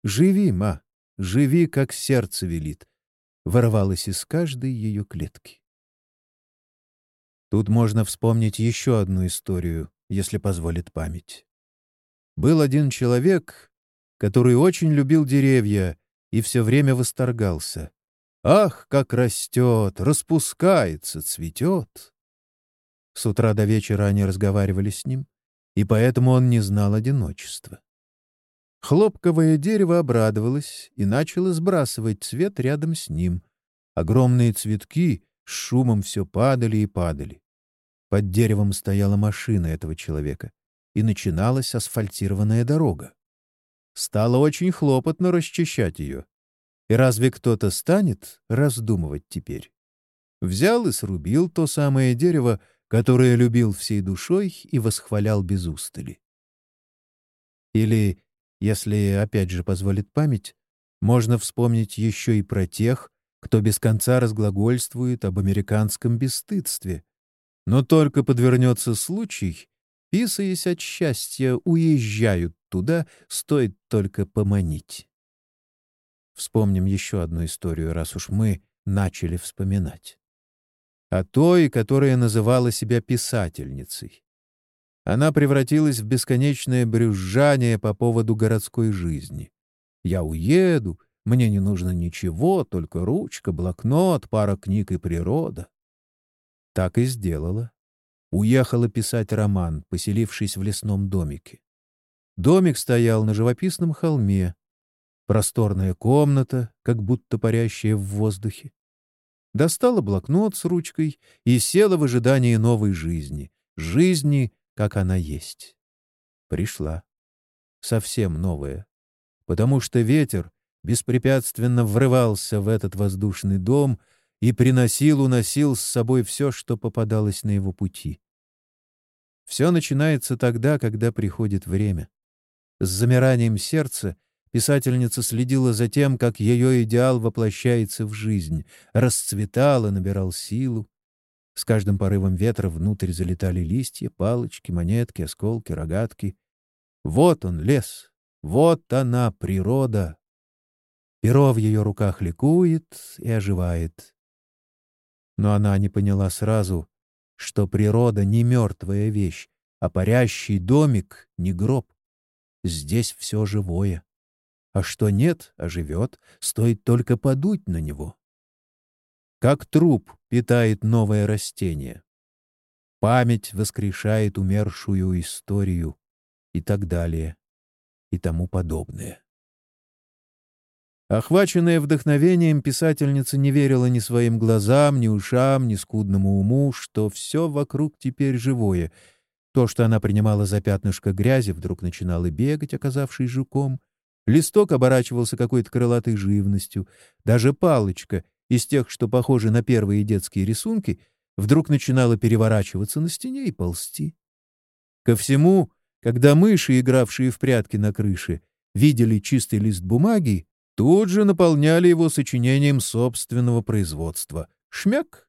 «Живи, ма, живи, как сердце велит», — ворвалось из каждой ее клетки. Тут можно вспомнить еще одну историю, если позволит память. Был один человек, который очень любил деревья и все время восторгался. «Ах, как растет, распускается, цветет!» С утра до вечера они разговаривали с ним, и поэтому он не знал одиночества. Хлопковое дерево обрадовалось и начало сбрасывать цвет рядом с ним. Огромные цветки с шумом все падали и падали. Под деревом стояла машина этого человека, и начиналась асфальтированная дорога. Стало очень хлопотно расчищать ее. И разве кто-то станет раздумывать теперь? Взял и срубил то самое дерево, которое любил всей душой и восхвалял без устали. Или, если опять же позволит память, можно вспомнить еще и про тех, кто без конца разглагольствует об американском бесстыдстве. Но только подвернется случай, писаясь от счастья, уезжают туда, стоит только поманить. Вспомним еще одну историю, раз уж мы начали вспоминать. О той, которая называла себя писательницей. Она превратилась в бесконечное брюзжание по поводу городской жизни. «Я уеду, мне не нужно ничего, только ручка, блокнот, пара книг и природа». Так и сделала. Уехала писать роман, поселившись в лесном домике. Домик стоял на живописном холме. Просторная комната, как будто парящая в воздухе. Достала блокнот с ручкой и села в ожидании новой жизни. Жизни, как она есть. Пришла. Совсем новая. Потому что ветер беспрепятственно врывался в этот воздушный дом и приносил, уносил с собой все, что попадалось на его пути. Все начинается тогда, когда приходит время. С замиранием сердца писательница следила за тем, как ее идеал воплощается в жизнь, расцветал и набирал силу. С каждым порывом ветра внутрь залетали листья, палочки, монетки, осколки, рогатки. Вот он, лес, вот она, природа. Перо в ее руках ликует и оживает. Но она не поняла сразу, что природа не мертвая вещь, а парящий домик не гроб. Здесь все живое. А что нет, оживет, стоит только подуть на него как труп питает новое растение. Память воскрешает умершую историю и так далее, и тому подобное. Охваченная вдохновением, писательница не верила ни своим глазам, ни ушам, ни скудному уму, что все вокруг теперь живое. То, что она принимала за пятнышко грязи, вдруг начинало бегать, оказавшись жуком. Листок оборачивался какой-то крылатой живностью. Даже палочка — из тех, что похожи на первые детские рисунки, вдруг начинала переворачиваться на стене и ползти. Ко всему, когда мыши, игравшие в прятки на крыше, видели чистый лист бумаги, тут же наполняли его сочинением собственного производства. Шмяк!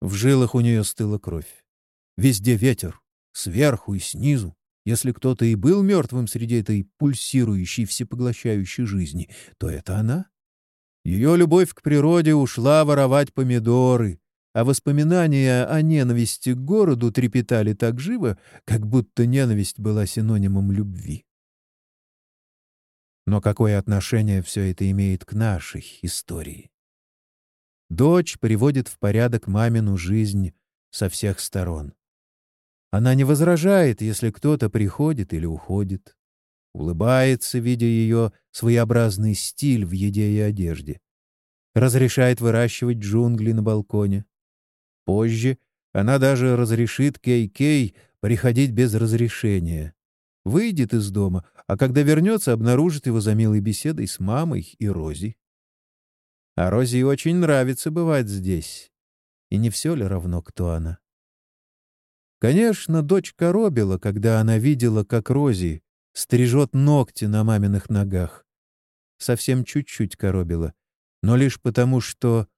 В жилах у нее стыла кровь. Везде ветер, сверху и снизу. Если кто-то и был мертвым среди этой пульсирующей, всепоглощающей жизни, то это она. Ее любовь к природе ушла воровать помидоры, а воспоминания о ненависти к городу трепетали так живо, как будто ненависть была синонимом любви. Но какое отношение все это имеет к нашей истории? Дочь приводит в порядок мамину жизнь со всех сторон. Она не возражает, если кто-то приходит или уходит улыбается, видя ее своеобразный стиль в еде и одежде. Разрешает выращивать джунгли на балконе. Позже она даже разрешит Кей-Кей приходить без разрешения. Выйдет из дома, а когда вернется, обнаружит его за милой беседой с мамой и Рози. А Рози очень нравится бывать здесь. И не все ли равно, кто она? Конечно, дочь коробила, когда она видела, как Рози стрижет ногти на маминых ногах. Совсем чуть-чуть коробило, но лишь потому, что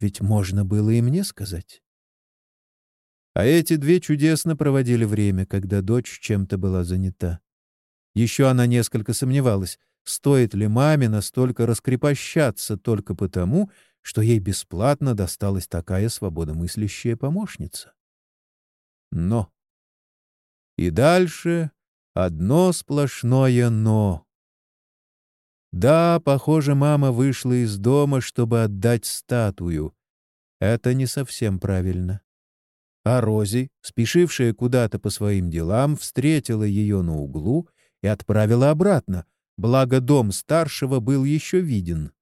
ведь можно было и мне сказать. А эти две чудесно проводили время, когда дочь чем-то была занята. Еще она несколько сомневалась, стоит ли маме настолько раскрепощаться только потому, что ей бесплатно досталась такая свободомыслящая помощница. Но... И дальше Одно сплошное «но». Да, похоже, мама вышла из дома, чтобы отдать статую. Это не совсем правильно. А Рози, спешившая куда-то по своим делам, встретила ее на углу и отправила обратно, благо дом старшего был еще виден.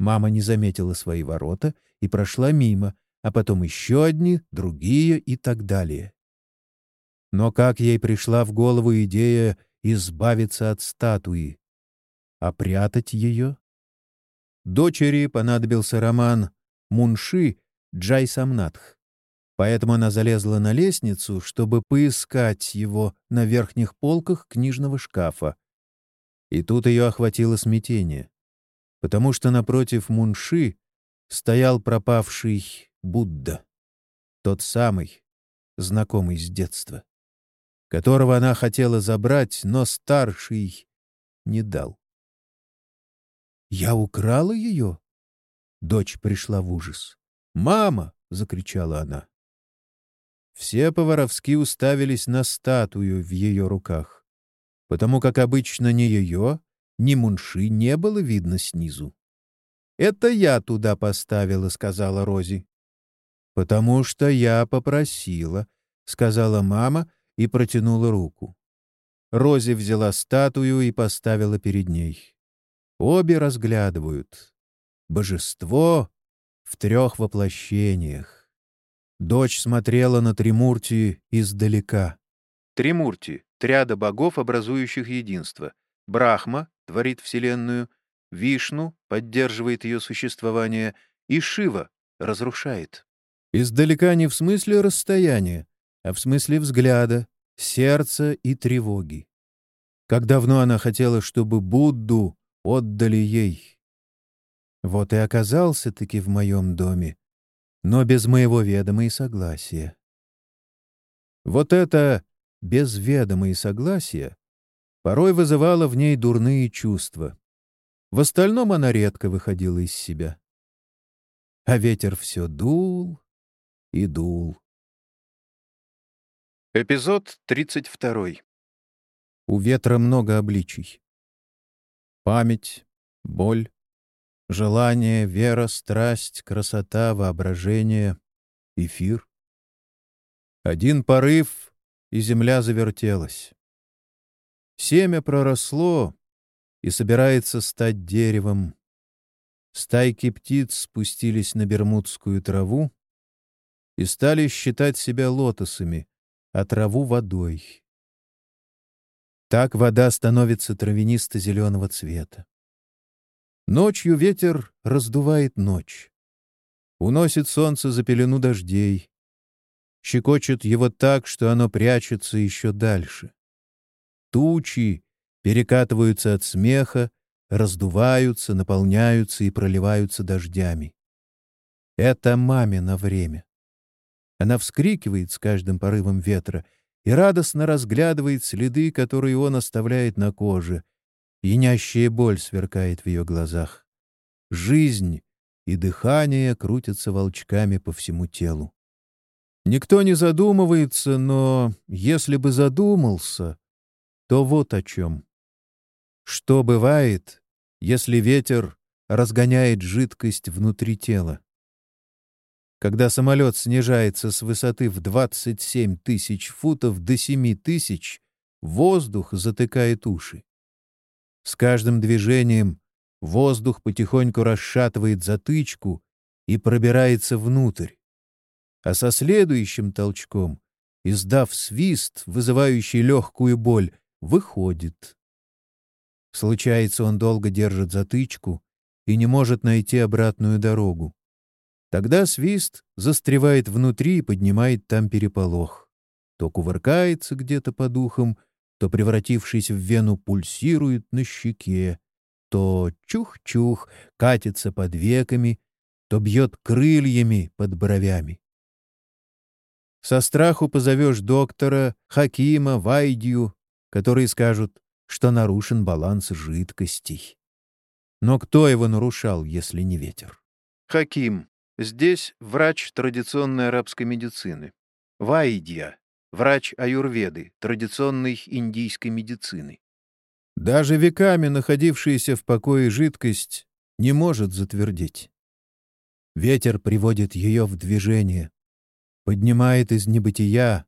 Мама не заметила свои ворота и прошла мимо, а потом еще одни, другие и так далее. Но как ей пришла в голову идея избавиться от статуи? А ее? Дочери понадобился роман «Мунши» Джай Самнатх. Поэтому она залезла на лестницу, чтобы поискать его на верхних полках книжного шкафа. И тут ее охватило смятение, потому что напротив Мунши стоял пропавший Будда, тот самый, знакомый с детства. Которого она хотела забрать, но старший не дал. «Я украла ее?» Дочь пришла в ужас. «Мама!» — закричала она. Все по-воровски уставились на статую в ее руках, потому как обычно ни ее, ни мунши не было видно снизу. «Это я туда поставила», — сказала Рози. «Потому что я попросила», — сказала мама и протянула руку. Рози взяла статую и поставила перед ней. Обе разглядывают. Божество в трех воплощениях. Дочь смотрела на Тримурти издалека. Тримурти — триада богов, образующих единство. Брахма творит Вселенную, Вишну поддерживает ее существование, и Шива разрушает. Издалека не в смысле расстояния, а в смысле взгляда, сердца и тревоги. Как давно она хотела, чтобы Будду отдали ей. Вот и оказался-таки в моем доме, но без моего ведома и согласия. Вот это без ведома и согласия порой вызывало в ней дурные чувства. В остальном она редко выходила из себя. А ветер все дул и дул. Эпизод 32. У ветра много обличий. Память, боль, желание, вера, страсть, красота, воображение, эфир. Один порыв, и земля завертелась. Семя проросло, и собирается стать деревом. Стайки птиц спустились на бермудскую траву и стали считать себя лотосами, а траву — водой. Так вода становится травянисто-зеленого цвета. Ночью ветер раздувает ночь. Уносит солнце за пелену дождей. Щекочет его так, что оно прячется еще дальше. Тучи перекатываются от смеха, раздуваются, наполняются и проливаются дождями. Это мамино время. Она вскрикивает с каждым порывом ветра и радостно разглядывает следы, которые он оставляет на коже. Янящая боль сверкает в ее глазах. Жизнь и дыхание крутятся волчками по всему телу. Никто не задумывается, но если бы задумался, то вот о чем. Что бывает, если ветер разгоняет жидкость внутри тела? Когда самолет снижается с высоты в 27 тысяч футов до 7 тысяч, воздух затыкает уши. С каждым движением воздух потихоньку расшатывает затычку и пробирается внутрь. А со следующим толчком, издав свист, вызывающий легкую боль, выходит. Случается, он долго держит затычку и не может найти обратную дорогу. Тогда свист застревает внутри и поднимает там переполох. То кувыркается где-то по духам, то, превратившись в вену, пульсирует на щеке, то чух-чух катится под веками, то бьет крыльями под бровями. Со страху позовешь доктора, Хакима, Вайдию, которые скажут что нарушен баланс жидкостей. Но кто его нарушал, если не ветер? Хаким. Здесь врач традиционной арабской медицины. Вайдья. Врач аюрведы, традиционной индийской медицины. Даже веками находившаяся в покое жидкость не может затвердеть. Ветер приводит ее в движение, поднимает из небытия,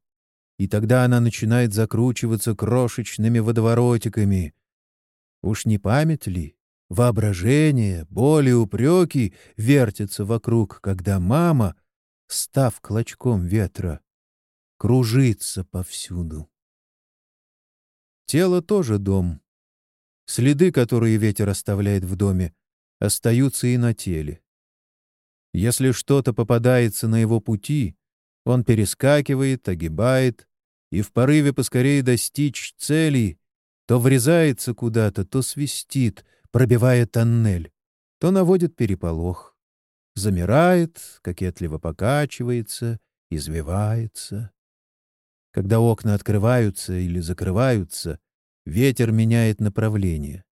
и тогда она начинает закручиваться крошечными водоворотиками. Уж не память ли? Воображение, боли, упреки вертятся вокруг, когда мама, став клочком ветра, кружится повсюду. Тело тоже дом. Следы, которые ветер оставляет в доме, остаются и на теле. Если что-то попадается на его пути, он перескакивает, огибает, и в порыве поскорее достичь цели то врезается куда-то, то свистит, пробивая тоннель, то наводит переполох, замирает, кокетливо покачивается, извивается. Когда окна открываются или закрываются, ветер меняет направление,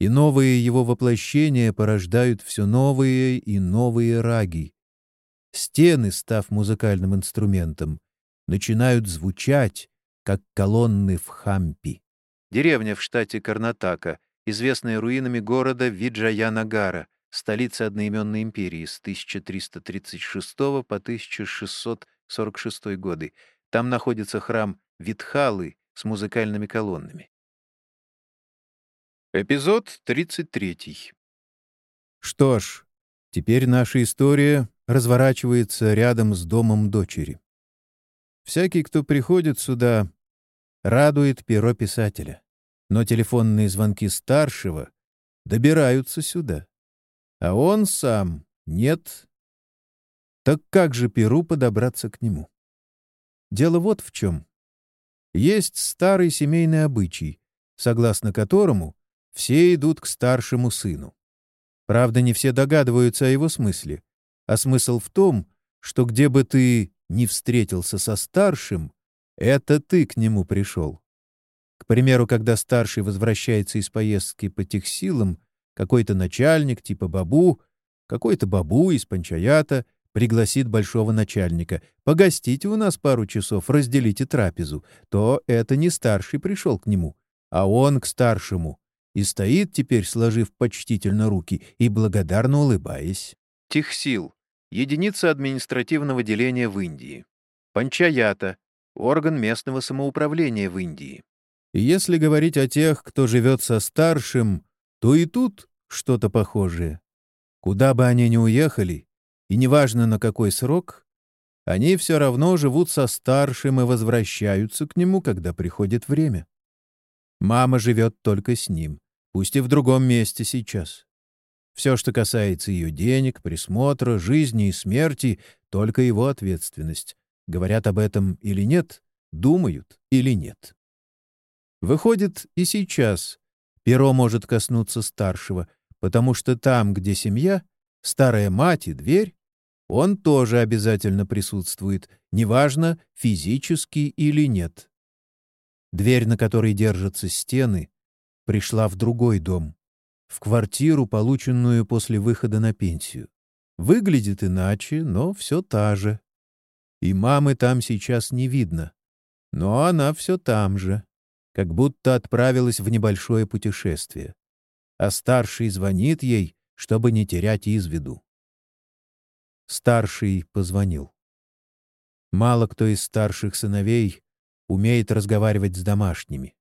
и новые его воплощения порождают все новые и новые раги. Стены, став музыкальным инструментом, начинают звучать, как колонны в Хампи. Деревня в штате Карнатака, известная руинами города Виджаянагара, столица одноименной империи с 1336 по 1646 годы, там находится храм Витхалы с музыкальными колоннами. Эпизод 33. Что ж, теперь наша история разворачивается рядом с домом дочери. Всякий, кто приходит сюда, радует перо писателя. Но телефонные звонки старшего добираются сюда. А он сам нет. Так как же перу подобраться к нему? Дело вот в чем. Есть старый семейный обычай, согласно которому все идут к старшему сыну. Правда, не все догадываются о его смысле. А смысл в том, что где бы ты ни встретился со старшим, это ты к нему пришел. К примеру, когда старший возвращается из поездки по техсилам, какой-то начальник типа бабу, какой-то бабу из панчаята пригласит большого начальника. «Погостите у нас пару часов, разделите трапезу», то это не старший пришел к нему, а он к старшему. И стоит теперь, сложив почтительно руки и благодарно улыбаясь. Тихсил — единица административного деления в Индии. Панчаята — орган местного самоуправления в Индии. Если говорить о тех, кто живет со старшим, то и тут что-то похожее. Куда бы они ни уехали, и неважно на какой срок, они все равно живут со старшим и возвращаются к нему, когда приходит время. Мама живет только с ним, пусть и в другом месте сейчас. Все, что касается ее денег, присмотра, жизни и смерти, только его ответственность. Говорят об этом или нет, думают или нет. Выходит, и сейчас перо может коснуться старшего, потому что там, где семья, старая мать и дверь, он тоже обязательно присутствует, неважно, физически или нет. Дверь, на которой держатся стены, пришла в другой дом, в квартиру, полученную после выхода на пенсию. Выглядит иначе, но все та же. И мамы там сейчас не видно. Но она все там же, как будто отправилась в небольшое путешествие. А старший звонит ей, чтобы не терять из виду. Старший позвонил. Мало кто из старших сыновей умеет разговаривать с домашними.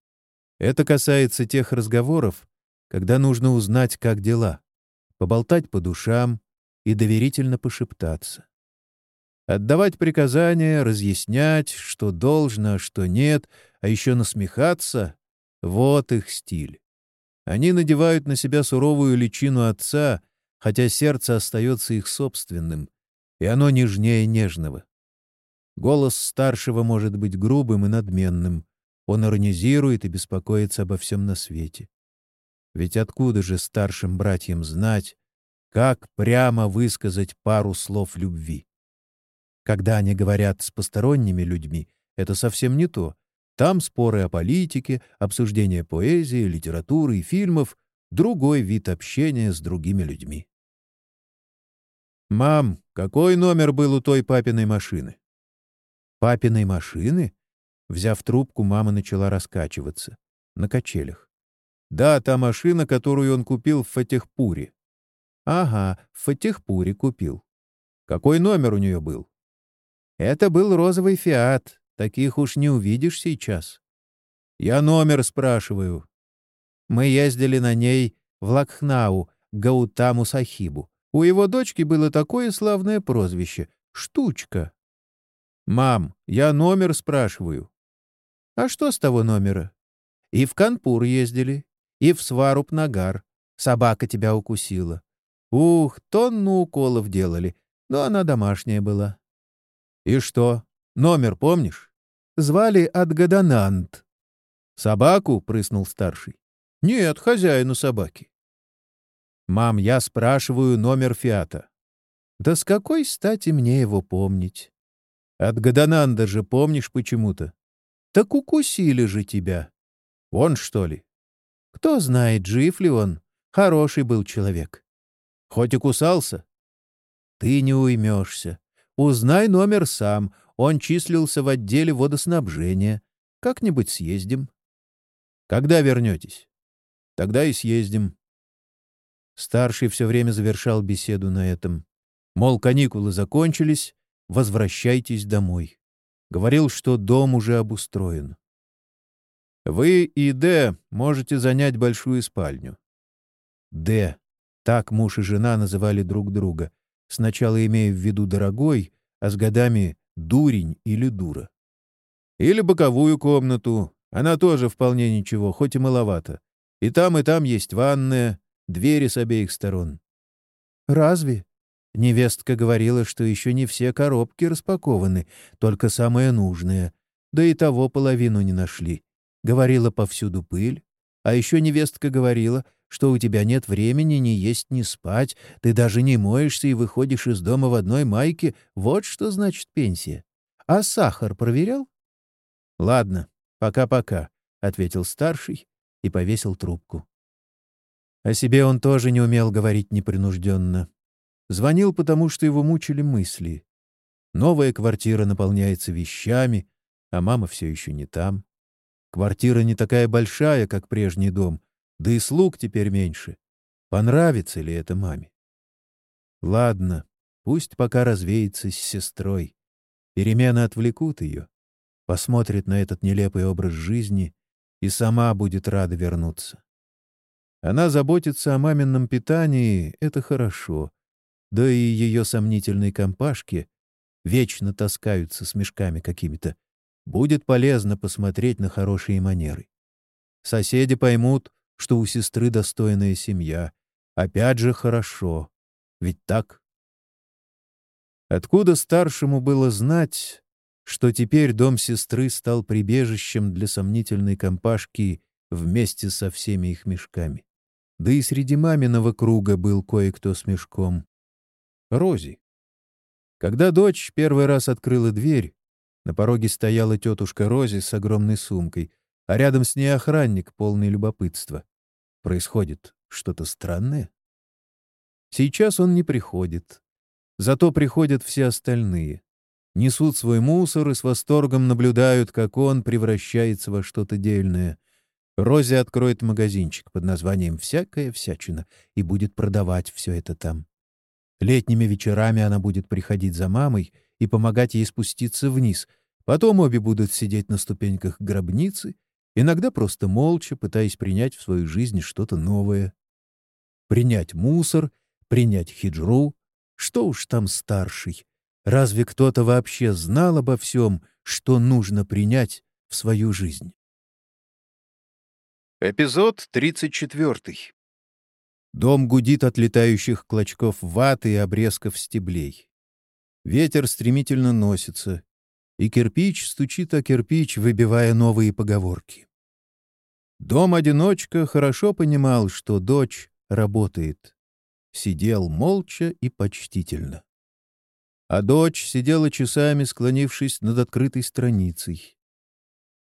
Это касается тех разговоров, когда нужно узнать, как дела, поболтать по душам и доверительно пошептаться. Отдавать приказания, разъяснять, что должно, а что нет, а еще насмехаться — вот их стиль. Они надевают на себя суровую личину отца, хотя сердце остается их собственным, и оно нежнее нежного. Голос старшего может быть грубым и надменным. Он иронизирует и беспокоится обо всем на свете. Ведь откуда же старшим братьям знать, как прямо высказать пару слов любви? Когда они говорят с посторонними людьми, это совсем не то. Там споры о политике, обсуждение поэзии, литературы и фильмов, другой вид общения с другими людьми. «Мам, какой номер был у той папиной машины?» «Папиной машины?» Взяв трубку, мама начала раскачиваться. На качелях. «Да, та машина, которую он купил в Фатехпуре». «Ага, в Фатехпуре купил». «Какой номер у нее был?» «Это был розовый «Фиат». Таких уж не увидишь сейчас». «Я номер спрашиваю». Мы ездили на ней в Лакхнау, Гаутаму Сахибу. У его дочки было такое славное прозвище — Штучка. «Мам, я номер спрашиваю». «А что с того номера?» «И в Канпур ездили, и в Сваруб-Нагар. Собака тебя укусила. Ух, тонну уколов делали, но она домашняя была». «И что? Номер помнишь?» «Звали Адгаданант». «Собаку?» — прыснул старший. «Нет, хозяину собаки». «Мам, я спрашиваю номер Фиата». «Да с какой стати мне его помнить?» «От же помнишь почему-то?» Так укусили же тебя. Он, что ли? Кто знает, жив ли он. Хороший был человек. Хоть и кусался. Ты не уймешься. Узнай номер сам. Он числился в отделе водоснабжения. Как-нибудь съездим. Когда вернетесь? Тогда и съездим. Старший все время завершал беседу на этом. Мол, каникулы закончились, возвращайтесь домой. Говорил, что дом уже обустроен. Вы и Д можете занять большую спальню. Д. Так муж и жена называли друг друга, сначала имея в виду дорогой, а с годами дурень или дура. Или боковую комнату, она тоже вполне ничего, хоть и маловато. И там, и там есть ванная, двери с обеих сторон. Разве? Невестка говорила, что еще не все коробки распакованы, только самое нужное, да и того половину не нашли. Говорила повсюду пыль. А еще невестка говорила, что у тебя нет времени ни есть, ни спать, ты даже не моешься и выходишь из дома в одной майке. Вот что значит пенсия. А сахар проверял? — Ладно, пока-пока, — ответил старший и повесил трубку. О себе он тоже не умел говорить непринужденно. Звонил, потому что его мучили мысли. Новая квартира наполняется вещами, а мама все еще не там. Квартира не такая большая, как прежний дом, да и слуг теперь меньше. Понравится ли это маме? Ладно, пусть пока развеется с сестрой. Перемены отвлекут ее, посмотрит на этот нелепый образ жизни и сама будет рада вернуться. Она заботится о мамином питании — это хорошо. Да и ее сомнительной компашки вечно таскаются с мешками какими-то Будет полезно посмотреть на хорошие манеры. Соседи поймут, что у сестры достойная семья. Опять же хорошо. Ведь так? Откуда старшему было знать, что теперь дом сестры стал прибежищем для сомнительной компашки вместе со всеми их мешками? Да и среди маминого круга был кое-кто с мешком. Рози. Когда дочь первый раз открыла дверь, на пороге стояла тетушка Рози с огромной сумкой, а рядом с ней охранник, полный любопытства. Происходит что-то странное? Сейчас он не приходит. Зато приходят все остальные. Несут свой мусор и с восторгом наблюдают, как он превращается во что-то дельное. Рози откроет магазинчик под названием «Всякая всячина» и будет продавать все это там. Летними вечерами она будет приходить за мамой и помогать ей спуститься вниз. Потом обе будут сидеть на ступеньках гробницы, иногда просто молча, пытаясь принять в свою жизнь что-то новое. Принять мусор, принять хиджру. Что уж там старший. Разве кто-то вообще знал обо всем, что нужно принять в свою жизнь? Эпизод 34. Дом гудит от летающих клочков ваты и обрезков стеблей. Ветер стремительно носится, и кирпич стучит о кирпич, выбивая новые поговорки. Дом-одиночка хорошо понимал, что дочь работает. Сидел молча и почтительно. А дочь сидела часами, склонившись над открытой страницей.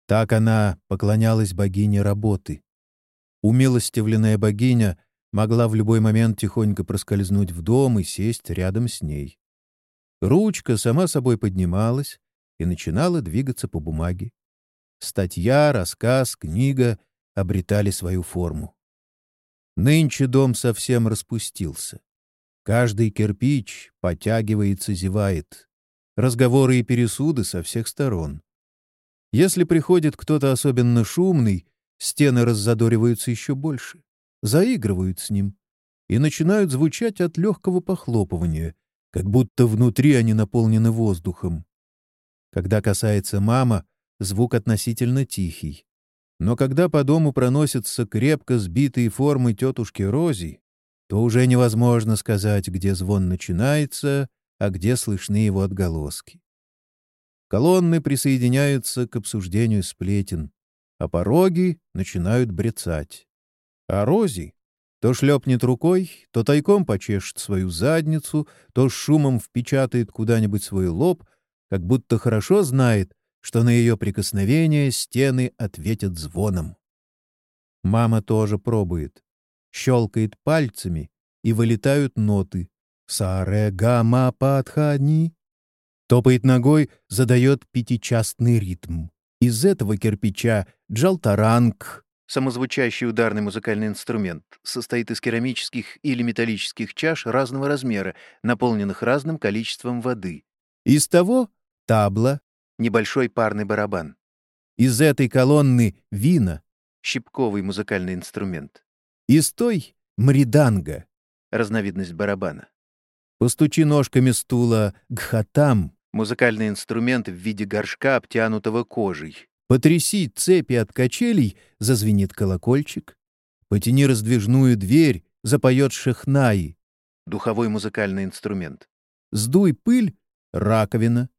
Так она поклонялась богине работы. Умилостивленная богиня могла в любой момент тихонько проскользнуть в дом и сесть рядом с ней. Ручка сама собой поднималась и начинала двигаться по бумаге. Статья, рассказ, книга обретали свою форму. Нынче дом совсем распустился. Каждый кирпич потягивается, зевает. Разговоры и пересуды со всех сторон. Если приходит кто-то особенно шумный, стены раззадориваются еще больше, заигрывают с ним и начинают звучать от легкого похлопывания, как будто внутри они наполнены воздухом. Когда касается мама, звук относительно тихий. Но когда по дому проносятся крепко сбитые формы тетушки Рози, то уже невозможно сказать, где звон начинается, а где слышны его отголоски. Колонны присоединяются к обсуждению сплетен, а пороги начинают брецать. А Рози то шлепнет рукой, то тайком почешет свою задницу, то с шумом впечатает куда-нибудь свой лоб, как будто хорошо знает, что на ее прикосновение стены ответят звоном. Мама тоже пробует. Щелкает пальцами, и вылетают ноты. «Саре гама падхани». Топает ногой, задает пятичастный ритм. Из этого кирпича джалтаранг, самозвучащий ударный музыкальный инструмент, состоит из керамических или металлических чаш разного размера, наполненных разным количеством воды. Из того — табла, небольшой парный барабан. Из этой колонны — вина, щипковый музыкальный инструмент. Из той — мриданга, разновидность барабана. Постучи ножками стула гхатам, музыкальный инструмент в виде горшка, обтянутого кожей. Потряси цепи от качелей, зазвенит колокольчик. Потяни раздвижную дверь, запоет шехнаи, духовой музыкальный инструмент. Сдуй пыль — раковина.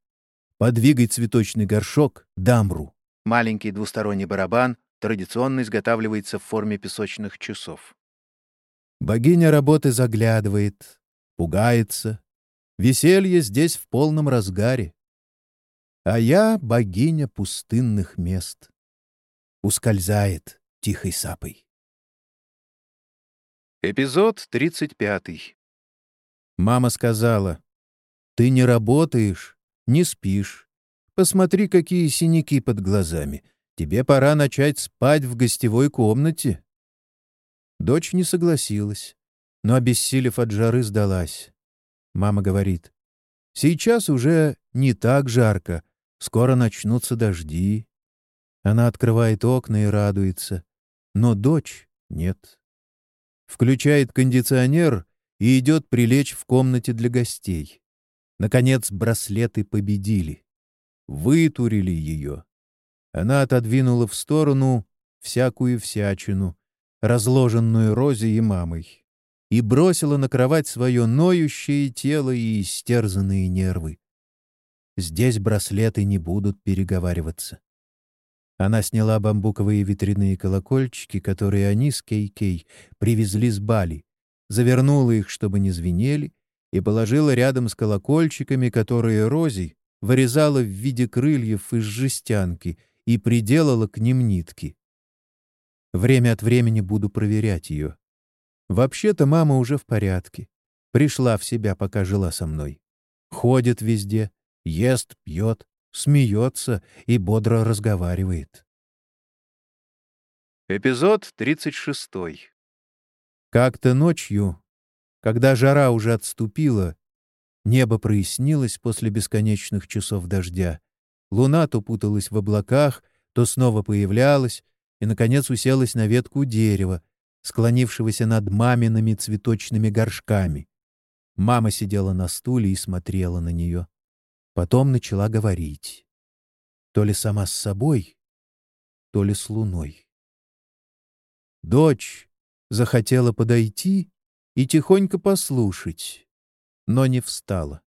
Подвигай цветочный горшок — дамру. Маленький двусторонний барабан традиционно изготавливается в форме песочных часов. Богиня работы заглядывает, пугается. Веселье здесь в полном разгаре. А я — богиня пустынных мест. Ускользает тихой сапой. Эпизод 35. Мама сказала, «Ты не работаешь, не спишь. Посмотри, какие синяки под глазами. Тебе пора начать спать в гостевой комнате». Дочь не согласилась, но, обессилев от жары, сдалась. Мама говорит, «Сейчас уже не так жарко, скоро начнутся дожди». Она открывает окна и радуется, но дочь нет. Включает кондиционер и идет прилечь в комнате для гостей. Наконец браслеты победили. Вытурили ее. Она отодвинула в сторону всякую всячину, разложенную Розе и мамой, и бросила на кровать свое ноющее тело и истерзанные нервы. Здесь браслеты не будут переговариваться. Она сняла бамбуковые ветряные колокольчики, которые они с Кей-Кей привезли с Бали, завернула их, чтобы не звенели, и положила рядом с колокольчиками, которые Рози вырезала в виде крыльев из жестянки и приделала к ним нитки. Время от времени буду проверять ее. Вообще-то мама уже в порядке. Пришла в себя, пока жила со мной. Ходит везде, ест, пьет, смеется и бодро разговаривает. Эпизод 36. Как-то ночью, когда жара уже отступила, небо прояснилось после бесконечных часов дождя. Луна то путалась в облаках, то снова появлялась, и, наконец, уселась на ветку дерева, склонившегося над мамиными цветочными горшками. Мама сидела на стуле и смотрела на нее. Потом начала говорить. То ли сама с собой, то ли с луной. Дочь захотела подойти и тихонько послушать, но не встала.